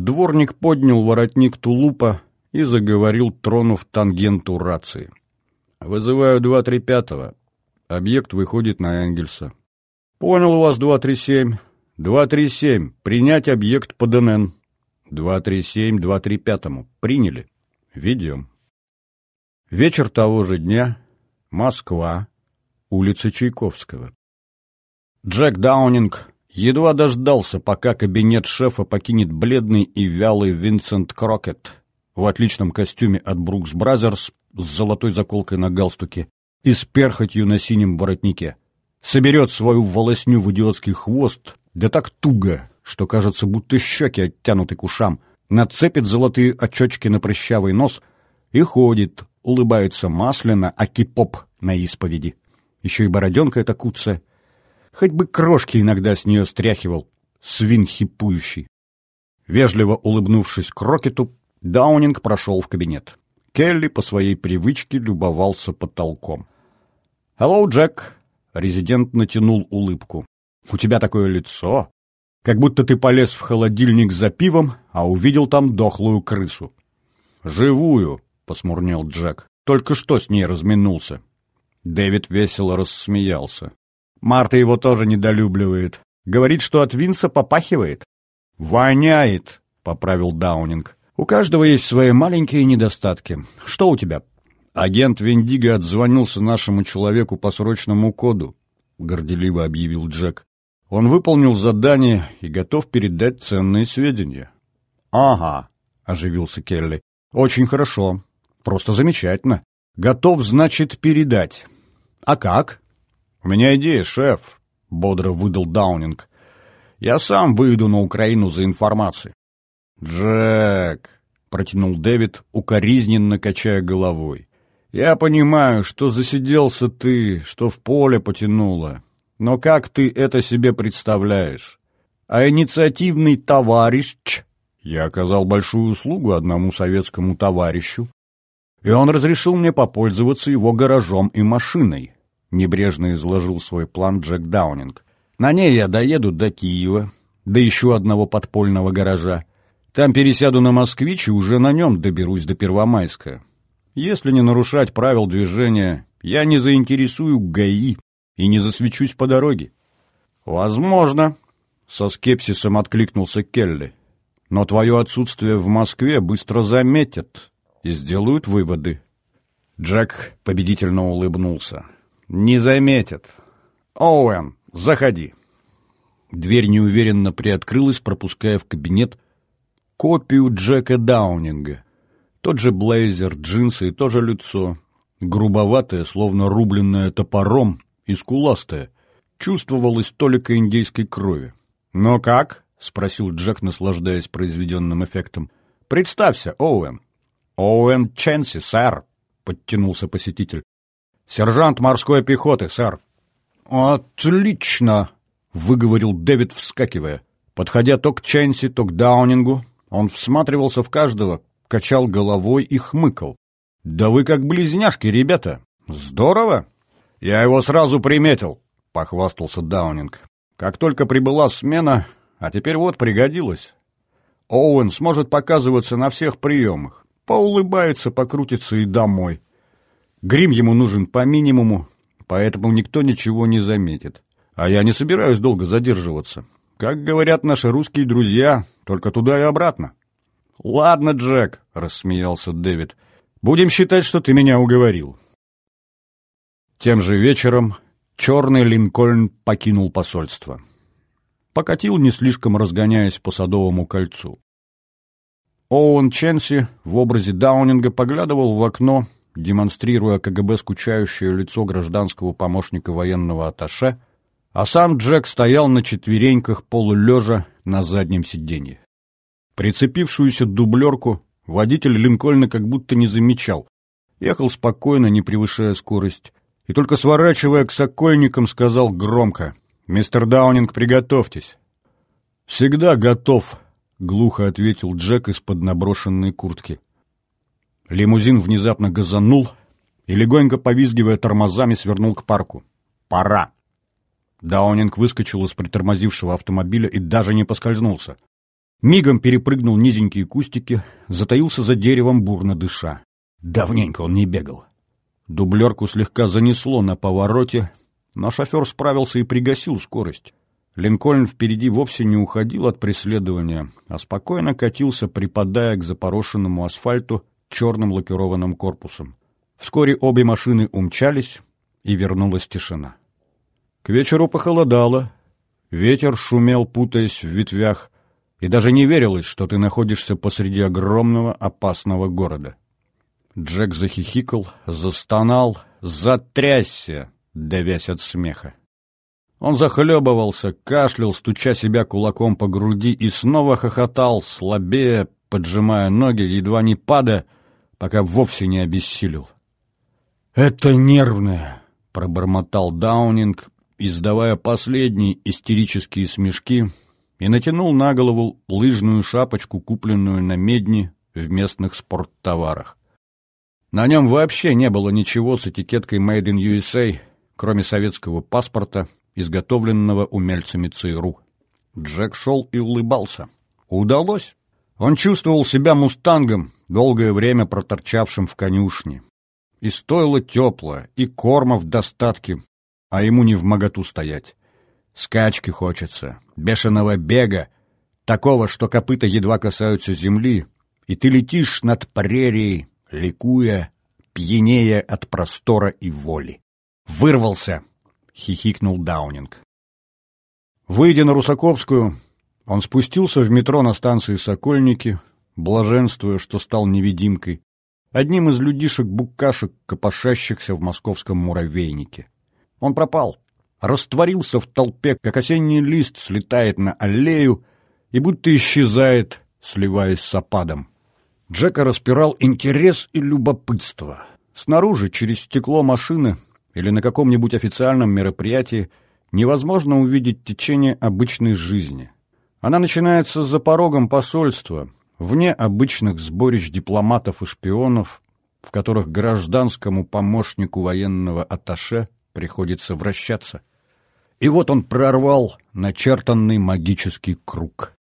дворник поднял воротник тулупа и заговорил, тронув тангенту рации. «Вызываю 235-го. Объект выходит на Энгельса». «Понял вас 237. 237. Принять объект по ДНН». «237, 235-му. Приняли. Ведем». Вечер того же дня. Москва. Улица Чайковского. Джек Даунинг едва дождался, пока кабинет шефа покинет бледный и вялый Винсент Крокет в отличном костюме от Brooks Brothers с золотой заколкой на галстуке и с перхотью на синем воротнике. Соберет свою волосню в идиотский хвост, да так туго, что кажется, будто щеки оттянуты к ушам, нацепит золотые очечки на прыщавый нос и ходит, улыбается масляно, аки поп на исповеди. Еще и бороденка эта куца, Хоть бы крошки иногда с нее стряхивал, свин хипующий. Вежливо улыбнувшись Крокету, Даунинг прошел в кабинет. Келли по своей привычке любовался потолком. «Hello, Джек!» — резидент натянул улыбку. «У тебя такое лицо, как будто ты полез в холодильник за пивом, а увидел там дохлую крысу». «Живую!» — посмурнел Джек. «Только что с ней разминулся». Дэвид весело рассмеялся. Марта его тоже недолюбливает. Говорит, что от Винса попахивает. «Воняет», — поправил Даунинг. «У каждого есть свои маленькие недостатки. Что у тебя?» «Агент Виндиго отзвонился нашему человеку по срочному коду», — горделиво объявил Джек. «Он выполнил задание и готов передать ценные сведения». «Ага», — оживился Келли. «Очень хорошо. Просто замечательно. Готов, значит, передать. А как?» «У меня идея, шеф», — бодро выдал Даунинг. «Я сам выйду на Украину за информацией». «Джек», — протянул Дэвид, укоризненно качая головой. «Я понимаю, что засиделся ты, что в поле потянуло. Но как ты это себе представляешь? А инициативный товарищ...» Я оказал большую услугу одному советскому товарищу, и он разрешил мне попользоваться его гаражом и машиной. — небрежно изложил свой план Джек Даунинг. «На ней я доеду до Киева, до еще одного подпольного гаража. Там пересяду на «Москвич» и уже на нем доберусь до Первомайска. Если не нарушать правил движения, я не заинтересую ГАИ и не засвечусь по дороге». «Возможно», — со скепсисом откликнулся Келли. «Но твое отсутствие в Москве быстро заметят и сделают выводы». Джек победительно улыбнулся. «Не заметят. Оуэн, заходи». Дверь неуверенно приоткрылась, пропуская в кабинет копию Джека Даунинга. Тот же блейзер, джинсы и то же лицо. Грубоватое, словно рубленное топором, и скуластое. Чувствовалось толика индейской крови. «Но как?» — спросил Джек, наслаждаясь произведенным эффектом. «Представься, Оуэн». «Оуэн Ченси, сэр», — подтянулся посетитель. «Сержант морской пехоты, сэр». «Отлично!» — выговорил Дэвид, вскакивая. Подходя то к Ченси, то к Даунингу, он всматривался в каждого, качал головой и хмыкал. «Да вы как близняшки, ребята! Здорово!» «Я его сразу приметил», — похвастался Даунинг. «Как только прибыла смена, а теперь вот пригодилась. Оуэн сможет показываться на всех приемах. Поулыбается, покрутится и домой. Грим ему нужен по минимуму, поэтому никто ничего не заметит. А я не собираюсь долго задерживаться. Как говорят наши русские друзья, только туда и обратно. «Ладно, Джек», — рассмеялся Дэвид, — «будем считать, что ты меня уговорил». Тем же вечером черный Линкольн покинул посольство покатил, не слишком разгоняясь по Садовому кольцу. Оуэн Ченси в образе Даунинга поглядывал в окно, демонстрируя КГБ скучающее лицо гражданского помощника военного атташе, а сам Джек стоял на четвереньках полулежа на заднем сиденье. Прицепившуюся дублерку водитель Линкольна как будто не замечал, ехал спокойно, не превышая скорость, и только сворачивая к сокольникам, сказал громко — «Мистер Даунинг, приготовьтесь». «Всегда готов», — глухо ответил Джек из-под наброшенной куртки. Лимузин внезапно газанул и, легонько повизгивая тормозами, свернул к парку. «Пора!» Даунинг выскочил из притормозившего автомобиля и даже не поскользнулся. Мигом перепрыгнул низенькие кустики, затаился за деревом, бурно дыша. Давненько он не бегал. Дублерку слегка занесло на повороте, но шофер справился и пригасил скорость. Линкольн впереди вовсе не уходил от преследования, а спокойно катился, припадая к запорошенному асфальту черным лакированным корпусом. Вскоре обе машины умчались, и вернулась тишина. К вечеру похолодало, ветер шумел, путаясь в ветвях, и даже не верилось, что ты находишься посреди огромного опасного города. Джек захихикал, застонал, затрясся, давясь от смеха. Он захлебывался, кашлял, стуча себя кулаком по груди и снова хохотал, слабее, поджимая ноги, едва не падая, пока вовсе не обессилел. «Это нервное!» — пробормотал Даунинг, издавая последние истерические смешки, и натянул на голову лыжную шапочку, купленную на медне в местных спорттоварах. На нем вообще не было ничего с этикеткой «Made in USA», кроме советского паспорта, изготовленного умельцами ЦРУ. Джек шел и улыбался. Удалось. Он чувствовал себя мустангом, долгое время проторчавшим в конюшне. И стоило теплое, и корма в достатке, а ему не в моготу стоять. Скачки хочется, бешеного бега, такого, что копыта едва касаются земли, и ты летишь над прерией, ликуя, пьянея от простора и воли. Вырвался, хихикнул Даунинг. Выйдя на Русаковскую, он спустился в метро на станции Сокольники, блаженствуя, что стал невидимкой, одним из людишек-букашек, копошащихся в московском муравейнике. Он пропал, растворился в толпе, как осенний лист слетает на аллею и будто исчезает, сливаясь с опадом. Джека распирал интерес и любопытство. Снаружи, через стекло машины, или на каком-нибудь официальном мероприятии невозможно увидеть течение обычной жизни. Она начинается за порогом посольства, вне обычных сборищ дипломатов и шпионов, в которых гражданскому помощнику военного атташе приходится вращаться. И вот он прорвал начертанный магический круг.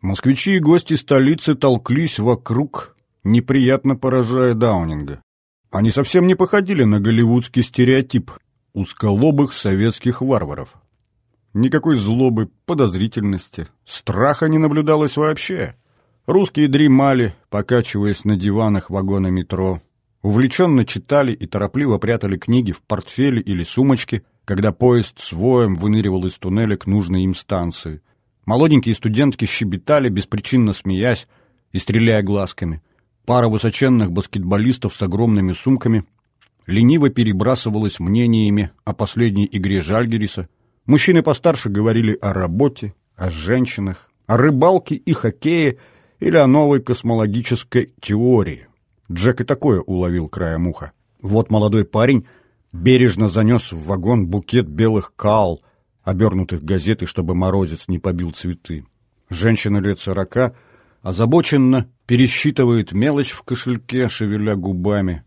Москвичи и гости столицы толклись вокруг, неприятно поражая Даунинга. Они совсем не походили на голливудский стереотип узколобых советских варваров. Никакой злобы, подозрительности, страха не наблюдалось вообще. Русские дремали, покачиваясь на диванах вагона метро, увлеченно читали и торопливо прятали книги в портфеле или сумочке, когда поезд с воем выныривал из туннеля к нужной им станции. Молоденькие студентки щебетали, беспричинно смеясь, и стреляя глазками. Пара высоченных баскетболистов с огромными сумками лениво перебрасывалась мнениями о последней игре Жальгериса. Мужчины постарше говорили о работе, о женщинах, о рыбалке и хоккее или о новой космологической теории. Джек и такое уловил краем уха. Вот молодой парень бережно занес в вагон букет белых кал, обернутых газетой, чтобы морозец не побил цветы. Женщина лет сорока озабоченно пересчитывает мелочь в кошельке, шевеля губами.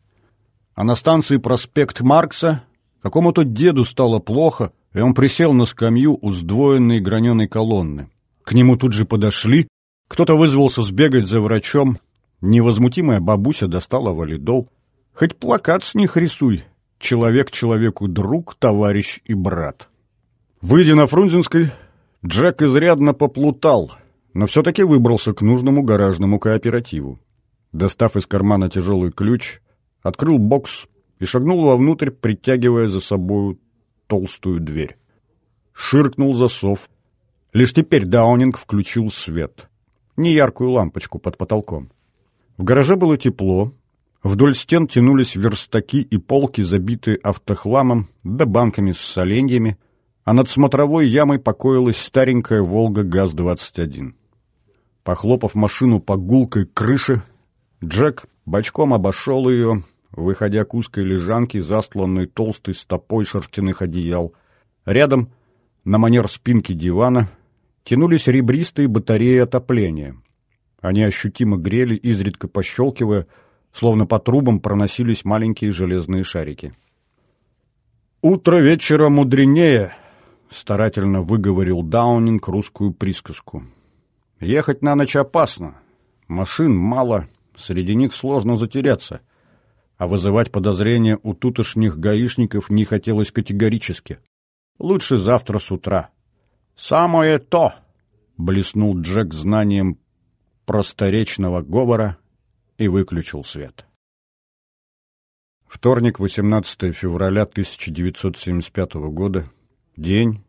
А на станции проспект Маркса какому-то деду стало плохо, и он присел на скамью у сдвоенной граненой колонны. К нему тут же подошли, кто-то вызвался сбегать за врачом, невозмутимая бабуся достала валидол. Хоть плакат с них рисуй, человек человеку друг, товарищ и брат. Выйдя на Фрунзенской, Джек изрядно поплутал, но все-таки выбрался к нужному гаражному кооперативу. Достав из кармана тяжелый ключ, открыл бокс и шагнул вовнутрь, притягивая за собою толстую дверь. Ширкнул засов. Лишь теперь Даунинг включил свет. Неяркую лампочку под потолком. В гараже было тепло. Вдоль стен тянулись верстаки и полки, забитые автохламом да банками с соленьями, а над смотровой ямой покоилась старенькая «Волга ГАЗ-21». Похлопав машину по гулкой крыше, Джек бочком обошел ее, выходя к узкой лежанке, застланной толстой стопой шерстяных одеял. Рядом, на манер спинки дивана, тянулись ребристые батареи отопления. Они ощутимо грели, изредка пощелкивая, словно по трубам проносились маленькие железные шарики. «Утро вечера мудренее», — старательно выговорил Даунинг русскую присказку. «Ехать на ночь опасно. Машин мало, среди них сложно затеряться. А вызывать подозрения у тутошних гаишников не хотелось категорически. Лучше завтра с утра». «Самое то!» — блеснул Джек знанием просторечного говора и выключил свет. Вторник, 18 февраля 1975 года. День,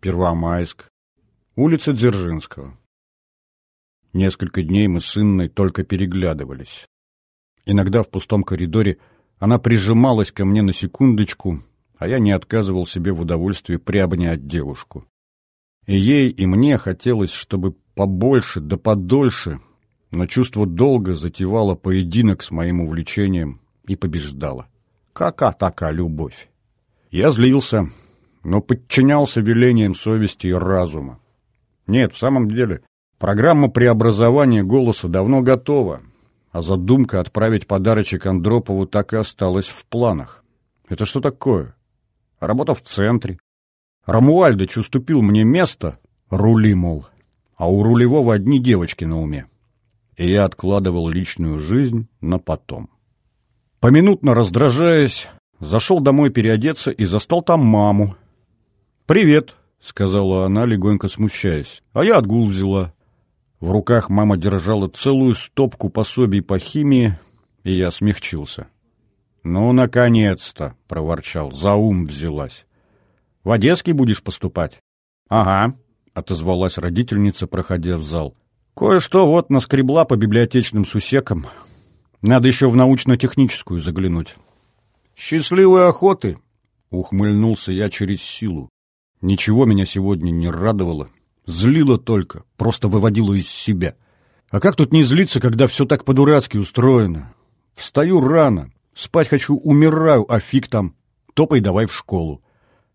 Первомайск, улица Дзержинского. Несколько дней мы с Инной только переглядывались. Иногда в пустом коридоре она прижималась ко мне на секундочку, а я не отказывал себе в удовольствии приобнять девушку. И ей, и мне хотелось, чтобы побольше да подольше, но чувство долга затевало поединок с моим увлечением и побеждало. Кака така любовь? Я злился, но подчинялся велениям совести и разума. Нет, в самом деле, программа преобразования голоса давно готова, а задумка отправить подарочек Андропову так и осталась в планах. Это что такое? Работа в центре. Рамуальдыч уступил мне место, рули, мол, а у рулевого одни девочки на уме. И я откладывал личную жизнь на потом. Поминутно раздражаясь, зашел домой переодеться и застал там маму, «Привет», — сказала она, легонько смущаясь. «А я отгул взяла». В руках мама держала целую стопку пособий по химии, и я смягчился. «Ну, наконец-то!» — проворчал. «За ум взялась». «В Одесский будешь поступать?» «Ага», — отозвалась родительница, проходя в зал. «Кое-что вот наскребла по библиотечным сусекам. Надо еще в научно-техническую заглянуть». «Счастливой охоты!» — ухмыльнулся я через силу. Ничего меня сегодня не радовало. Злило только, просто выводило из себя. А как тут не злиться, когда все так по-дурацки устроено? Встаю рано, спать хочу, умираю, а фиг там. Топай давай в школу.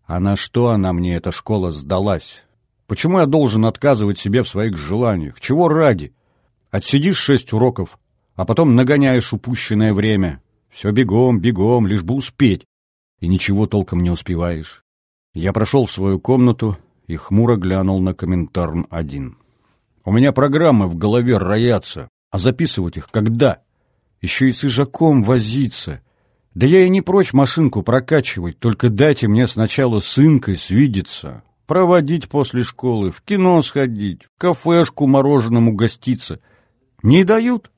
А на что она мне, эта школа, сдалась? Почему я должен отказывать себе в своих желаниях? Чего ради? Отсидишь шесть уроков, а потом нагоняешь упущенное время. Все бегом, бегом, лишь бы успеть. И ничего толком не успеваешь. Я прошел в свою комнату и хмуро глянул на комментарн один. У меня программы в голове роятся, а записывать их когда? Еще и с ижаком возиться. Да я и не прочь машинку прокачивать, только дайте мне сначала с Инкой свидеться, проводить после школы, в кино сходить, в кафешку мороженым угоститься. Не дают.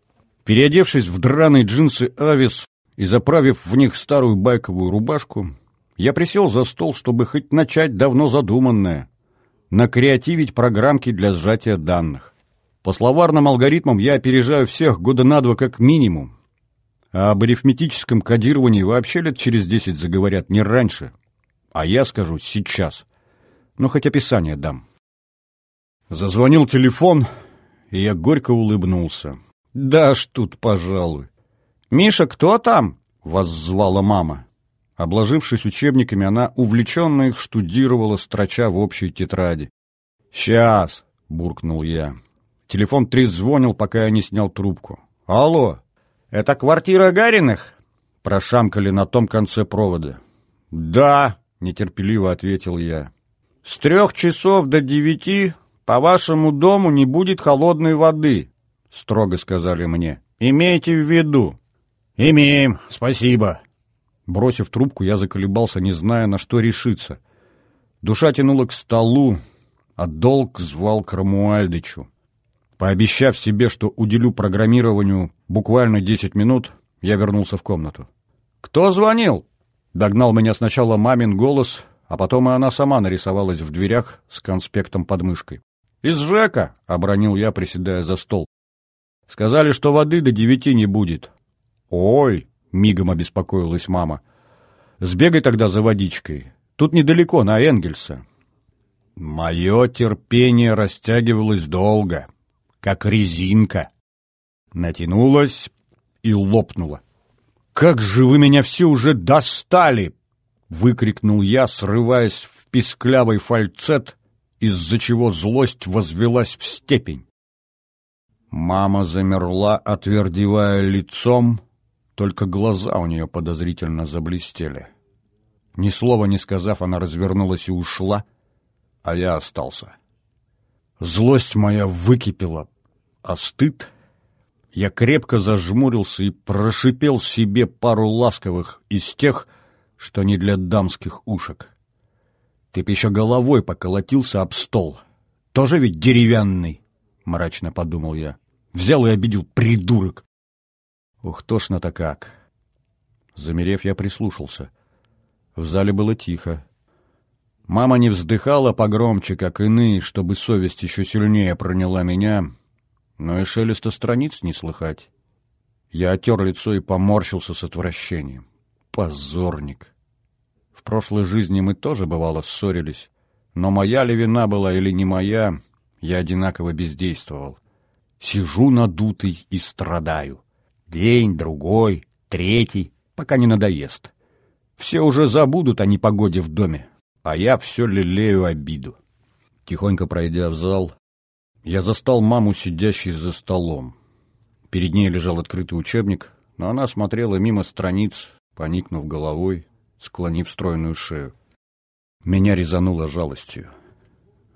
Переодевшись в драные джинсы «Авис» и заправив в них старую байковую рубашку, я присел за стол, чтобы хоть начать давно задуманное — накреативить программки для сжатия данных. По словарным алгоритмам я опережаю всех года на два как минимум. А об арифметическом кодировании вообще лет через десять заговорят, не раньше. А я скажу сейчас. Ну, хоть описание дам. Зазвонил телефон, и я горько улыбнулся. Да ж тут, пожалуй. «Миша, кто там?» — воззвала мама. Обложившись учебниками, она увлеченно их штудировала, строча в общей тетради. «Сейчас!» — буркнул я. Телефон трезвонил, пока я не снял трубку. «Алло! Это квартира Гариных?» Прошамкали на том конце провода. «Да!» — нетерпеливо ответил я. «С трех часов до девяти по вашему дому не будет холодной воды», — строго сказали мне. «Имейте в виду». «Имеем, спасибо», Бросив трубку, я заколебался, не зная, на что решиться. Душа тянула к столу, а долг звал к Рамуальдычу. Пообещав себе, что уделю программированию буквально десять минут, я вернулся в комнату. «Кто звонил?» Догнал меня сначала мамин голос, а потом и она сама нарисовалась в дверях с конспектом под мышкой. «Из Жека!» — обронил я, приседая за стол. «Сказали, что воды до девяти не будет». «Ой!» — мигом обеспокоилась мама. «Сбегай тогда за водичкой. Тут недалеко, на Энгельса». Мое терпение растягивалось долго, как резинка. Натянулась и лопнула. «Как же вы меня все уже достали!» — выкрикнул я, срываясь в писклявый фальцет, из-за чего злость возвелась в степень. Мама замерла, отвердевая лицом, только глаза у нее подозрительно заблестели. Ни слова не сказав, она развернулась и ушла, а я остался. Злость моя выкипела, а стыд... Я крепко зажмурился и прошипел себе пару ласковых из тех, что не для дамских ушек. Ты б еще головой поколотился об стол. Тоже ведь деревянный, — мрачно подумал я. Взял и обидел придурок. Ух, тошно-то как! Замерев, я прислушался. В зале было тихо. Мама не вздыхала погромче, как иные, чтобы совесть еще сильнее проняла меня, но и шелеста страниц не слыхать. Я отер лицо и поморщился с отвращением. Позорник! В прошлой жизни мы тоже, бывало, ссорились, но моя ли вина была или не моя, я одинаково бездействовал. Сижу надутый и страдаю. День, другой, третий, пока не надоест. Все уже забудут о непогоде в доме, а я все лелею обиду. Тихонько пройдя в зал, я застал маму, сидящей за столом. Перед ней лежал открытый учебник, но она смотрела мимо страниц, поникнув головой, склонив стройную шею. Меня резануло жалостью.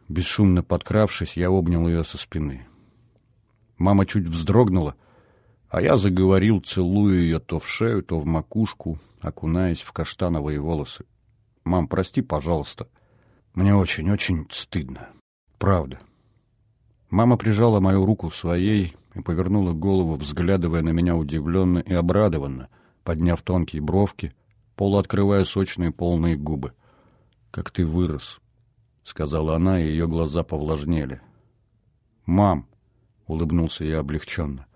Бесшумно подкравшись, я обнял ее со спины. Мама чуть вздрогнула — а я заговорил, целуя ее то в шею, то в макушку, окунаясь в каштановые волосы. «Мам, прости, пожалуйста. Мне очень-очень стыдно. Правда». Мама прижала мою руку своей и повернула голову, взглядывая на меня удивленно и обрадованно, подняв тонкие бровки, полуоткрывая сочные полные губы. «Как ты вырос», — сказала она, и ее глаза повлажнели. «Мам», — улыбнулся я облегченно,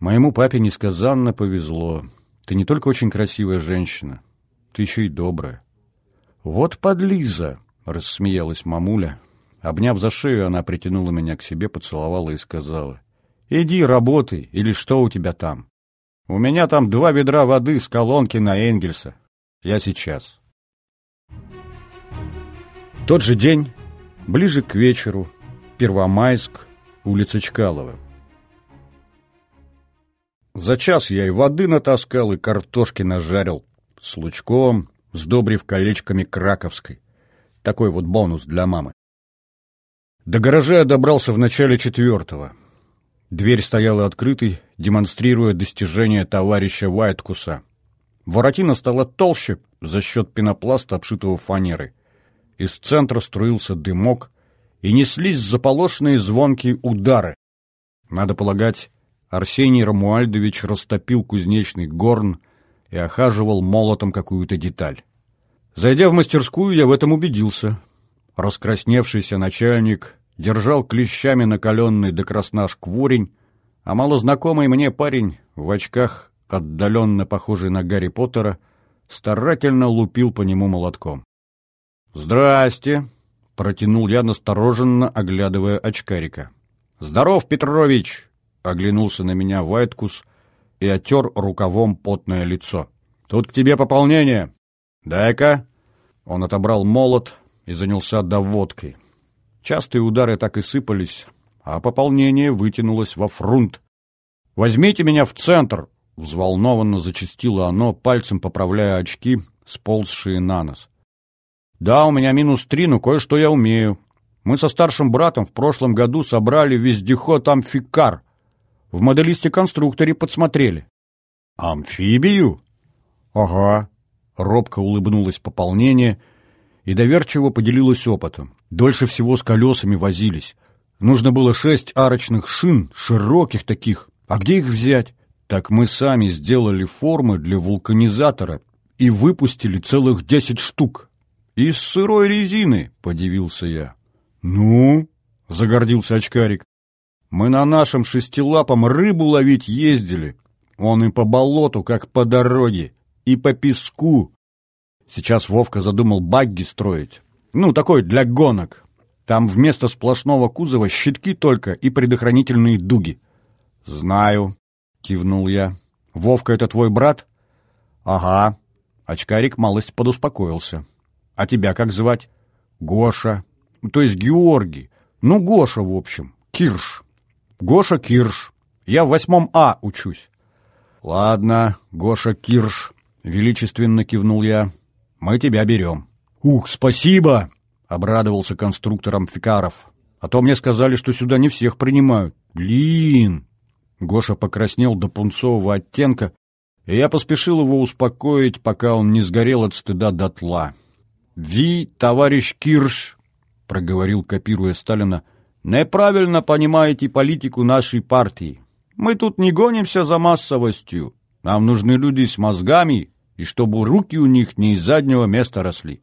Моему папе несказанно повезло. Ты не только очень красивая женщина, ты еще и добрая. Вот подлиза, рассмеялась мамуля. Обняв за шею, она притянула меня к себе, поцеловала и сказала. Иди, работай, или что у тебя там? У меня там два ведра воды с колонки на Энгельса. Я сейчас. Тот же день, ближе к вечеру, Первомайск, улица Чкалова. За час я и воды натаскал, и картошки нажарил. С лучком, сдобрив колечками краковской. Такой вот бонус для мамы. До гаража я добрался в начале четвертого. Дверь стояла открытой, демонстрируя достижение товарища Вайткуса. Воротина стала толще за счет пенопласта, обшитого фанерой. Из центра струился дымок, и неслись заполошенные звонкие удары. Надо полагать, Арсений Рамуальдович растопил кузнечный горн и охаживал молотом какую-то деталь. Зайдя в мастерскую, я в этом убедился. Раскрасневшийся начальник держал клещами накаленный до красна шкворень, а малознакомый мне парень в очках, отдаленно похожий на Гарри Поттера, старательно лупил по нему молотком. «Здрасте!» — протянул я настороженно, оглядывая очкарика. «Здоров, Петрович!» — оглянулся на меня Вайткус и отер рукавом потное лицо. «Тут к тебе пополнение!» «Дай-ка!» Он отобрал молот и занялся доводкой. Частые удары так и сыпались, а пополнение вытянулось во фрунт. «Возьмите меня в центр!» — взволнованно зачастило оно, пальцем поправляя очки, сползшие на нос. «Да, у меня минус три, но кое-что я умею. Мы со старшим братом в прошлом году собрали вездеход «Амфикар». В моделисте-конструкторе подсмотрели». «Амфибию?» «Ага», — робко улыбнулось пополнение и доверчиво поделилась опытом. Дольше всего с колесами возились. Нужно было шесть арочных шин, широких таких. А где их взять? Так мы сами сделали формы для вулканизатора и выпустили целых десять штук. «Из сырой резины», — подивился я. «Ну?» — загордился очкарик. «Мы на нашем шестилапом рыбу ловить ездили. Он и по болоту, как по дороге, и по песку. Сейчас Вовка задумал багги строить. Ну, такой для гонок. Там вместо сплошного кузова щитки только и предохранительные дуги». «Знаю», — кивнул я. «Вовка — это твой брат?» «Ага». Очкарик малость подуспокоился. А тебя как звать? Гоша. То есть Георгий. Ну, Гоша, в общем. Кирш. Гоша Кирш. Я в восьмом А учусь. Ладно, Гоша Кирш. Величественно кивнул я. Мы тебя берем. Ух, спасибо! Обрадовался конструктор Амфикаров. А то мне сказали, что сюда не всех принимают. Блин! Гоша покраснел до пунцового оттенка, и я поспешил его успокоить, пока он не сгорел от стыда дотла. «Ви, товарищ Кирш», — проговорил, копируя Сталина, — «неправильно понимаете политику нашей партии. Мы тут не гонимся за массовостью. Нам нужны люди с мозгами, и чтобы руки у них не из заднего места росли.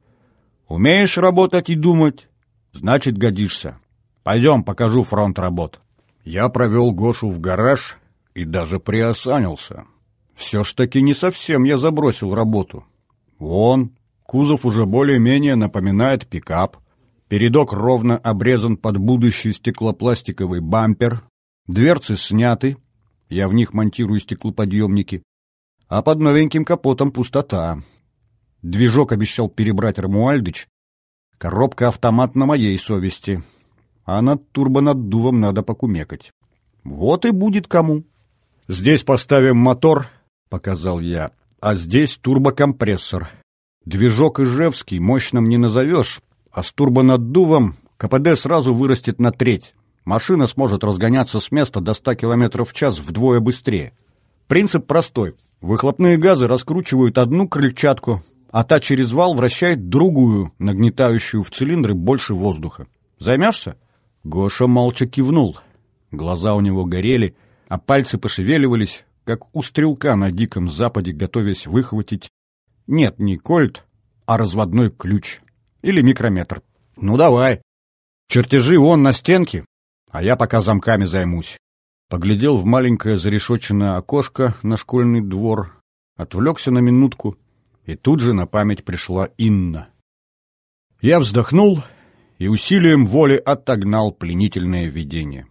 Умеешь работать и думать, значит, годишься. Пойдем, покажу фронт работ». Я провел Гошу в гараж и даже приосанился. Все ж таки не совсем я забросил работу. Вон, Кузов уже более-менее напоминает пикап. Передок ровно обрезан под будущий стеклопластиковый бампер. Дверцы сняты. Я в них монтирую стеклоподъемники. А под новеньким капотом пустота. Движок обещал перебрать Рамуальдыч. Коробка автомат на моей совести. А над турбонаддувом надо покумекать. Вот и будет кому. Здесь поставим мотор, показал я, а здесь турбокомпрессор. Движок Ижевский мощным не назовешь, а с турбонаддувом КПД сразу вырастет на треть. Машина сможет разгоняться с места до 100 км в час вдвое быстрее. Принцип простой. Выхлопные газы раскручивают одну крыльчатку, а та через вал вращает другую, нагнетающую в цилиндры больше воздуха. Займешься? Гоша молча кивнул. Глаза у него горели, а пальцы пошевеливались, как у стрелка на Диком Западе, готовясь выхватить нет, не кольт, а разводной ключ. Или микрометр. Ну, давай. Чертежи вон на стенке, а я пока замками займусь. Поглядел в маленькое зарешоченное окошко на школьный двор, отвлекся на минутку, и тут же на память пришла Инна. Я вздохнул и усилием воли отогнал пленительное видение.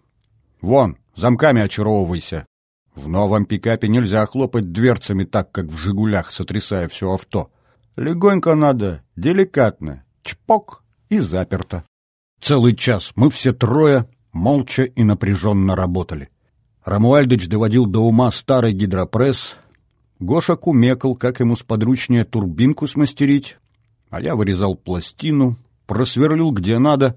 «Вон, замками очаровывайся!» В новом пикапе нельзя хлопать дверцами так, как в «Жигулях», сотрясая все авто. Легонько надо, деликатно. Чпок и заперто. Целый час мы все трое молча и напряженно работали. Рамуальдыч доводил до ума старый гидропресс. Гоша кумекал, как ему сподручнее турбинку смастерить. А я вырезал пластину, просверлил где надо,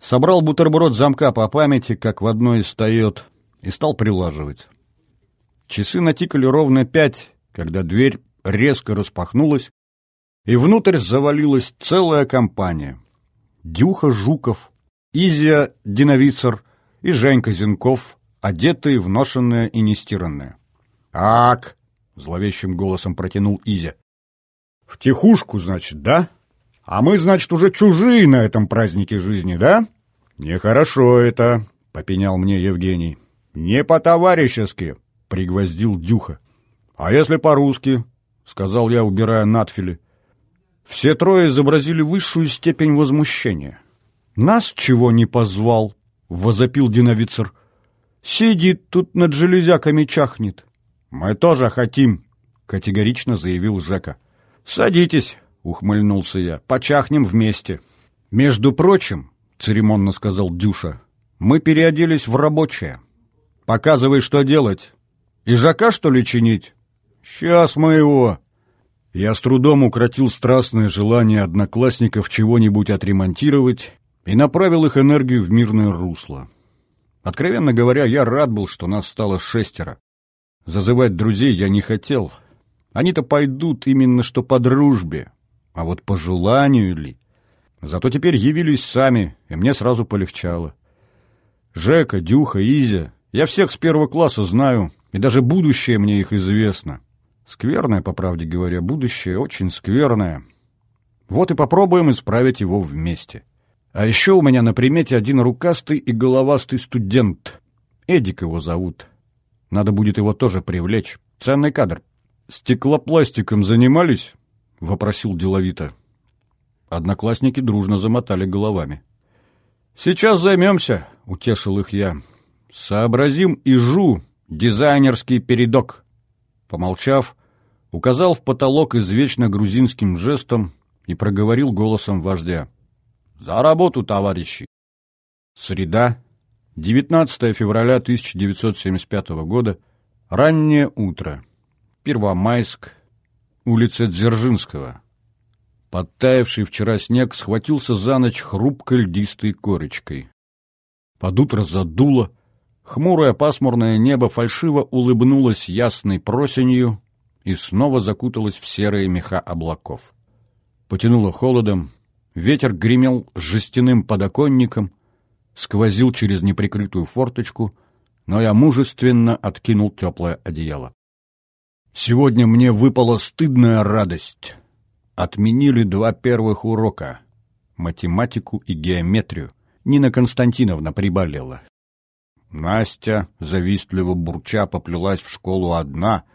собрал бутерброд замка по памяти, как в одной из стоит, и стал прилаживать. Часы натикали ровно пять, когда дверь резко распахнулась, и внутрь завалилась целая компания. Дюха Жуков, Изя Диновицер и Женька Зинков, одетые в ношенное и нестиранное. «Так», — зловещим голосом протянул Изя. «В тихушку, значит, да? А мы, значит, уже чужие на этом празднике жизни, да? «Нехорошо это», — попенял мне Евгений. «Не по-товарищески», — пригвоздил Дюха. «А если по-русски?» — сказал я, убирая надфили. Все трое изобразили высшую степень возмущения. «Нас чего не позвал?» — возопил диновицер. «Сидит тут над железяками чахнет». «Мы тоже хотим», — категорично заявил Жека. «Садитесь», — ухмыльнулся я, — «почахнем вместе». «Между прочим», — церемонно сказал Дюша, — «мы переоделись в рабочее. Показывай, что делать. И Жака, что ли, чинить?» «Сейчас мы его...» Я с трудом укротил страстное желание одноклассников чего-нибудь отремонтировать и направил их энергию в мирное русло. Откровенно говоря, я рад был, что нас стало шестеро. Зазывать друзей я не хотел. Они-то пойдут именно что по дружбе, а вот по желанию ли. Зато теперь явились сами, и мне сразу полегчало. Жека, Дюха, Изя, я всех с первого класса знаю, и даже будущее мне их известно. Скверное, по правде говоря, будущее очень скверное. Вот и попробуем исправить его вместе. А еще у меня на примете один рукастый и головастый студент. Эдик его зовут. Надо будет его тоже привлечь. Ценный кадр. «Стеклопластиком занимались?» — вопросил деловито. Одноклассники дружно замотали головами. «Сейчас займемся», — утешил их я. «Сообразим и жу дизайнерский передок». Помолчав, указал в потолок извечно грузинским жестом и проговорил голосом вождя. «За работу, товарищи!» Среда, 19 февраля 1975 года, раннее утро, Первомайск, улица Дзержинского. Подтаявший вчера снег схватился за ночь хрупкой льдистой корочкой. Под утро задуло, хмурое пасмурное небо фальшиво улыбнулось ясной просенью, и снова закуталась в серые меха облаков. Потянуло холодом, ветер гремел жестяным подоконником, сквозил через неприкрытую форточку, но я мужественно откинул теплое одеяло. Сегодня мне выпала стыдная радость. Отменили два первых урока — математику и геометрию. Нина Константиновна приболела. Настя, завистливо бурча, поплелась в школу одна —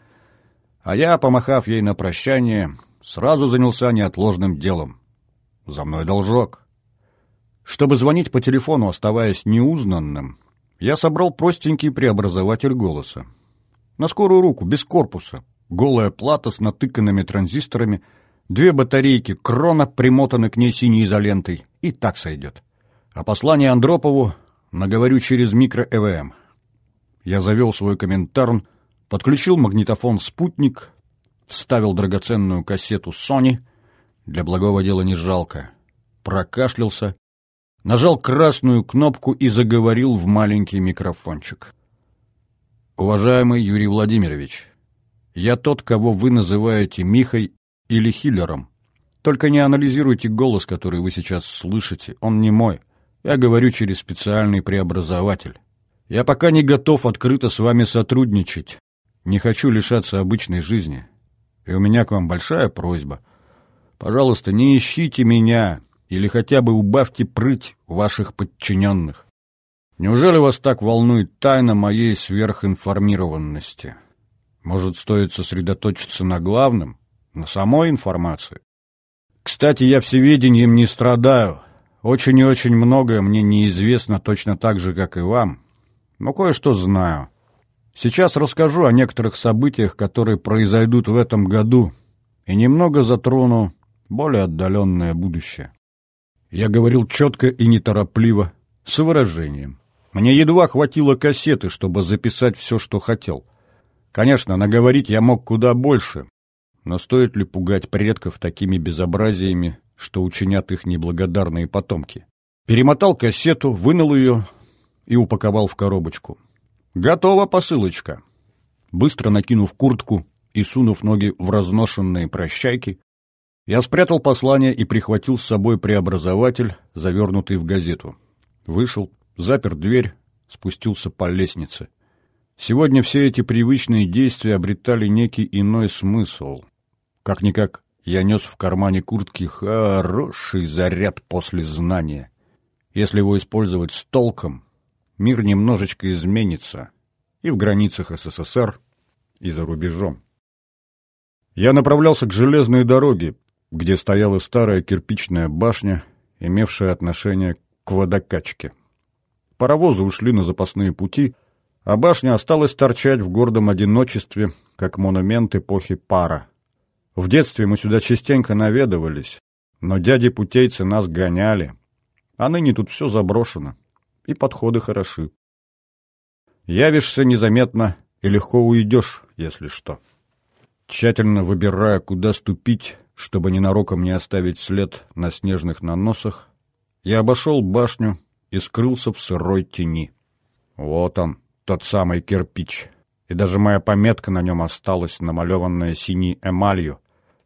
а я, помахав ей на прощание, сразу занялся неотложным делом. За мной должок. Чтобы звонить по телефону, оставаясь неузнанным, я собрал простенький преобразователь голоса. На скорую руку, без корпуса, голая плата с натыканными транзисторами, две батарейки крона примотаны к ней синей изолентой, и так сойдет. А послание Андропову наговорю через микро-ЭВМ. Я завел свой комментарн, подключил магнитофон «Спутник», вставил драгоценную кассету Sony, для благого дела не жалко, прокашлялся, нажал красную кнопку и заговорил в маленький микрофончик. «Уважаемый Юрий Владимирович, я тот, кого вы называете Михой или Хиллером. Только не анализируйте голос, который вы сейчас слышите, он не мой. Я говорю через специальный преобразователь. Я пока не готов открыто с вами сотрудничать, не хочу лишаться обычной жизни. И у меня к вам большая просьба. Пожалуйста, не ищите меня или хотя бы убавьте прыть ваших подчиненных. Неужели вас так волнует тайна моей сверхинформированности? Может, стоит сосредоточиться на главном, на самой информации? Кстати, я всеведением не страдаю. Очень и очень многое мне неизвестно точно так же, как и вам. Но кое-что знаю. Сейчас расскажу о некоторых событиях, которые произойдут в этом году, и немного затрону более отдаленное будущее. Я говорил четко и неторопливо, с выражением. Мне едва хватило кассеты, чтобы записать все, что хотел. Конечно, наговорить я мог куда больше, но стоит ли пугать предков такими безобразиями, что учинят их неблагодарные потомки? Перемотал кассету, вынул ее и упаковал в коробочку. «Готова посылочка!» Быстро накинув куртку и сунув ноги в разношенные прощайки, я спрятал послание и прихватил с собой преобразователь, завернутый в газету. Вышел, запер дверь, спустился по лестнице. Сегодня все эти привычные действия обретали некий иной смысл. Как-никак я нес в кармане куртки хороший заряд после знания. Если его использовать с толком, мир немножечко изменится и в границах СССР, и за рубежом. Я направлялся к железной дороге, где стояла старая кирпичная башня, имевшая отношение к водокачке. Паровозы ушли на запасные пути, а башня осталась торчать в гордом одиночестве, как монумент эпохи пара. В детстве мы сюда частенько наведывались, но дяди-путейцы нас гоняли, а ныне тут все заброшено, и подходы хороши. Явишься незаметно и легко уйдешь, если что. Тщательно выбирая, куда ступить, чтобы ненароком не оставить след на снежных наносах, я обошел башню и скрылся в сырой тени. Вот он, тот самый кирпич. И даже моя пометка на нем осталась, намалеванная синей эмалью.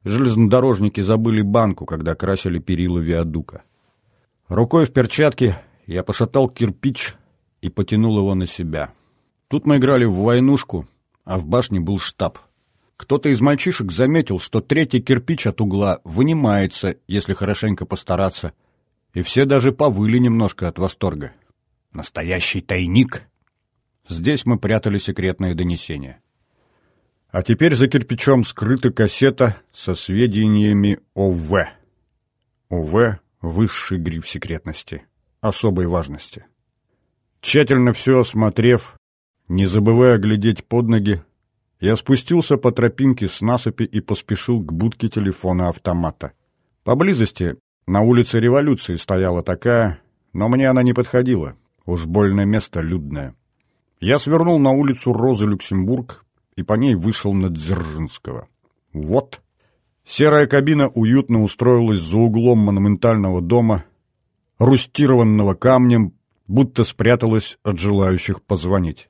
Железнодорожники забыли банку, когда красили перила виадука. Рукой в перчатке я пошатал кирпич и потянул его на себя. Тут мы играли в войнушку, а в башне был штаб. Кто-то из мальчишек заметил, что третий кирпич от угла вынимается, если хорошенько постараться, и все даже повыли немножко от восторга. Настоящий тайник! Здесь мы прятали секретные донесения. А теперь за кирпичом скрыта кассета со сведениями о В. ОВ — высший гриф секретности, особой важности. Тщательно все осмотрев, не забывая глядеть под ноги, я спустился по тропинке с насыпи и поспешил к будке телефона-автомата. Поблизости, на улице Революции, стояла такая, но мне она не подходила, уж больное место людное. Я свернул на улицу Розы Люксембург и по ней вышел на Дзержинского. Вот. Серая кабина уютно устроилась за углом монументального дома, рустированного камнем, будто спряталась от желающих позвонить.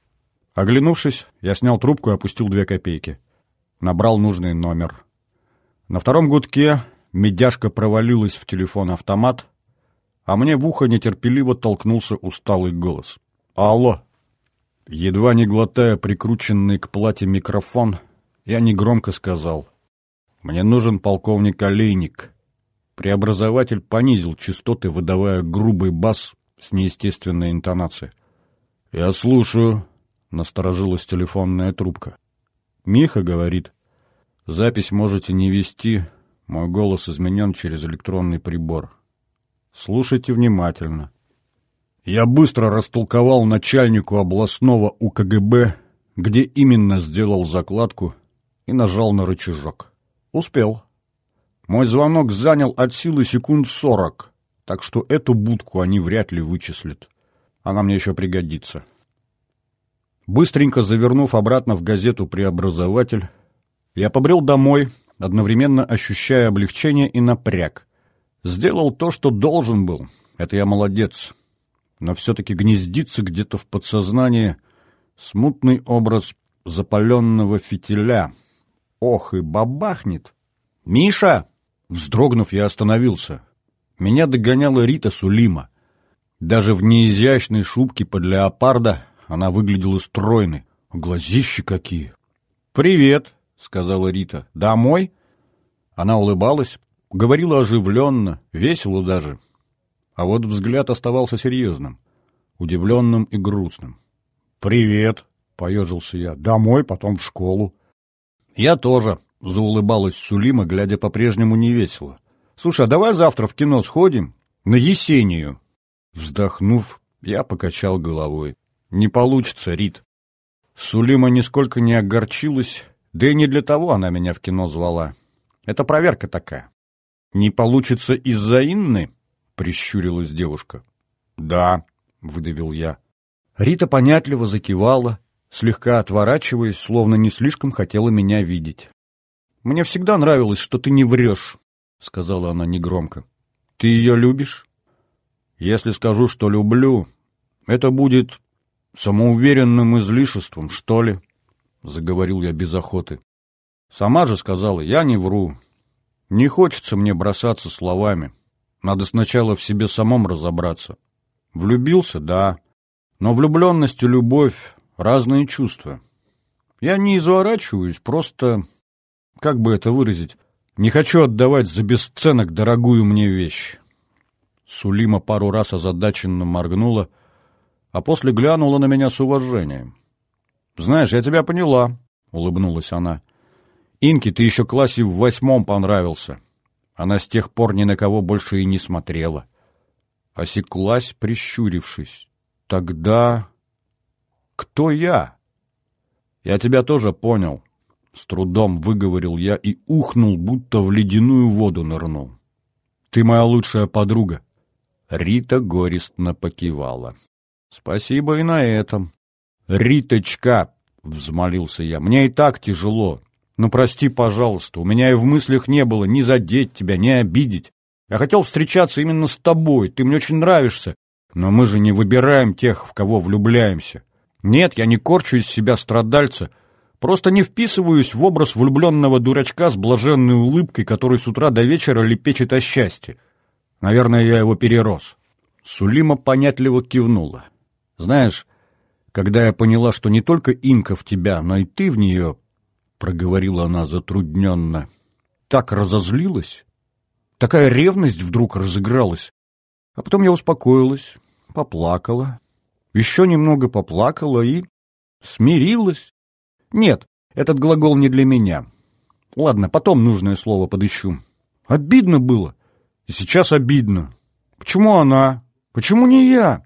Оглянувшись, я снял трубку и опустил две копейки. Набрал нужный номер. На втором гудке медяшка провалилась в телефон-автомат, а мне в ухо нетерпеливо толкнулся усталый голос. «Алло!» Едва не глотая прикрученный к плате микрофон, я негромко сказал. «Мне нужен полковник Олейник». Преобразователь понизил частоты, выдавая грубый бас с неестественной интонацией. «Я слушаю», Насторожилась телефонная трубка. Миха говорит, запись можете не вести, мой голос изменен через электронный прибор. Слушайте внимательно. Я быстро растолковал начальнику областного УКГБ, где именно сделал закладку, и нажал на рычажок. Успел. Мой звонок занял от силы секунд сорок, так что эту будку они вряд ли вычислят. Она мне еще пригодится. Быстренько завернув обратно в газету «Преобразователь», я побрел домой, одновременно ощущая облегчение и напряг. Сделал то, что должен был. Это я молодец. Но все-таки гнездится где-то в подсознании смутный образ запаленного фитиля. Ох, и бабахнет! «Миша!» Вздрогнув, я остановился. Меня догоняла Рита Сулима. Даже в неизящной шубке под леопарда она выглядела стройной. Глазищи какие! «Привет!» — сказала Рита. «Домой?» Она улыбалась, говорила оживленно, весело даже. А вот взгляд оставался серьезным, удивленным и грустным. «Привет!» — поежился я. «Домой, потом в школу». «Я тоже», — заулыбалась Сулима, глядя по-прежнему невесело. «Слушай, а давай завтра в кино сходим? На Есению!» Вздохнув, я покачал головой. Не получится, Рит. Сулима нисколько не огорчилась, да и не для того она меня в кино звала. Это проверка такая. Не получится из-за Инны? Прищурилась девушка. Да, выдавил я. Рита понятливо закивала, слегка отворачиваясь, словно не слишком хотела меня видеть. «Мне всегда нравилось, что ты не врешь», — сказала она негромко. «Ты ее любишь?» «Если скажу, что люблю, это будет самоуверенным излишеством, что ли? — заговорил я без охоты. Сама же сказала, я не вру. Не хочется мне бросаться словами. Надо сначала в себе самом разобраться. Влюбился, да, но влюбленность и любовь — разные чувства. Я не изворачиваюсь, просто, как бы это выразить, не хочу отдавать за бесценок дорогую мне вещь. Сулима пару раз озадаченно моргнула, а после глянула на меня с уважением. «Знаешь, я тебя поняла», — улыбнулась она. «Инке ты еще классе в восьмом понравился. Она с тех пор ни на кого больше и не смотрела». Осеклась, прищурившись. «Тогда... кто я?» «Я тебя тоже понял», — с трудом выговорил я и ухнул, будто в ледяную воду нырнул. «Ты моя лучшая подруга». Рита горестно покивала. «Спасибо и на этом». «Риточка!» — взмолился я. «Мне и так тяжело. Ну, прости, пожалуйста, у меня и в мыслях не было ни задеть тебя, ни обидеть. Я хотел встречаться именно с тобой, ты мне очень нравишься. Но мы же не выбираем тех, в кого влюбляемся. Нет, я не корчу из себя страдальца, просто не вписываюсь в образ влюбленного дурачка с блаженной улыбкой, который с утра до вечера лепечет о счастье. Наверное, я его перерос». Сулима понятливо кивнула. «Знаешь, когда я поняла, что не только Инка в тебя, но и ты в нее, — проговорила она затрудненно, — так разозлилась, такая ревность вдруг разыгралась. А потом я успокоилась, поплакала, еще немного поплакала и смирилась. Нет, этот глагол не для меня. Ладно, потом нужное слово подыщу. Обидно было. И сейчас обидно. Почему она? Почему не я?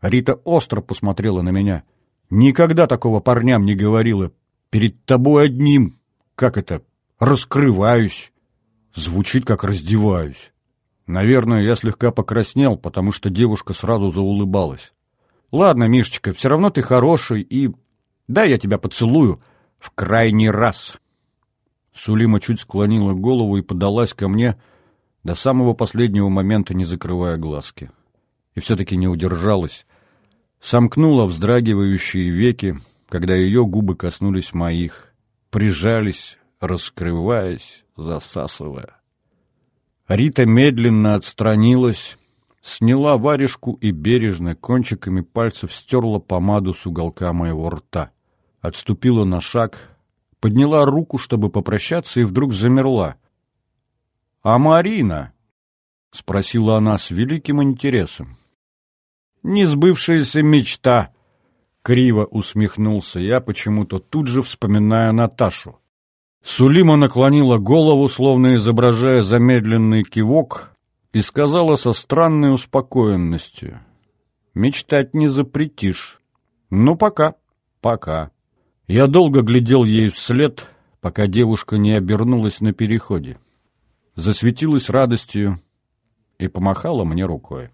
Рита остро посмотрела на меня. Никогда такого парням не говорила. Перед тобой одним, как это, раскрываюсь. Звучит, как раздеваюсь. Наверное, я слегка покраснел, потому что девушка сразу заулыбалась. Ладно, Мишечка, все равно ты хороший, и... Да, я тебя поцелую в крайний раз. Сулима чуть склонила голову и подалась ко мне, до самого последнего момента не закрывая глазки. И все-таки не удержалась, сомкнула вздрагивающие веки, когда ее губы коснулись моих, прижались, раскрываясь, засасывая. Рита медленно отстранилась, сняла варежку и бережно кончиками пальцев стерла помаду с уголка моего рта. Отступила на шаг, подняла руку, чтобы попрощаться, и вдруг замерла. «А Марина?» — спросила она с великим интересом. Несбывшаяся мечта. Криво усмехнулся я, почему-то тут же вспоминая Наташу. Сулима наклонила голову, словно изображая замедленный кивок, и сказала со странной успокоенностью. «Мечтать не запретишь. Ну, пока, пока». Я долго глядел ей вслед, пока девушка не обернулась на переходе. Засветилась радостью и помахала мне рукой.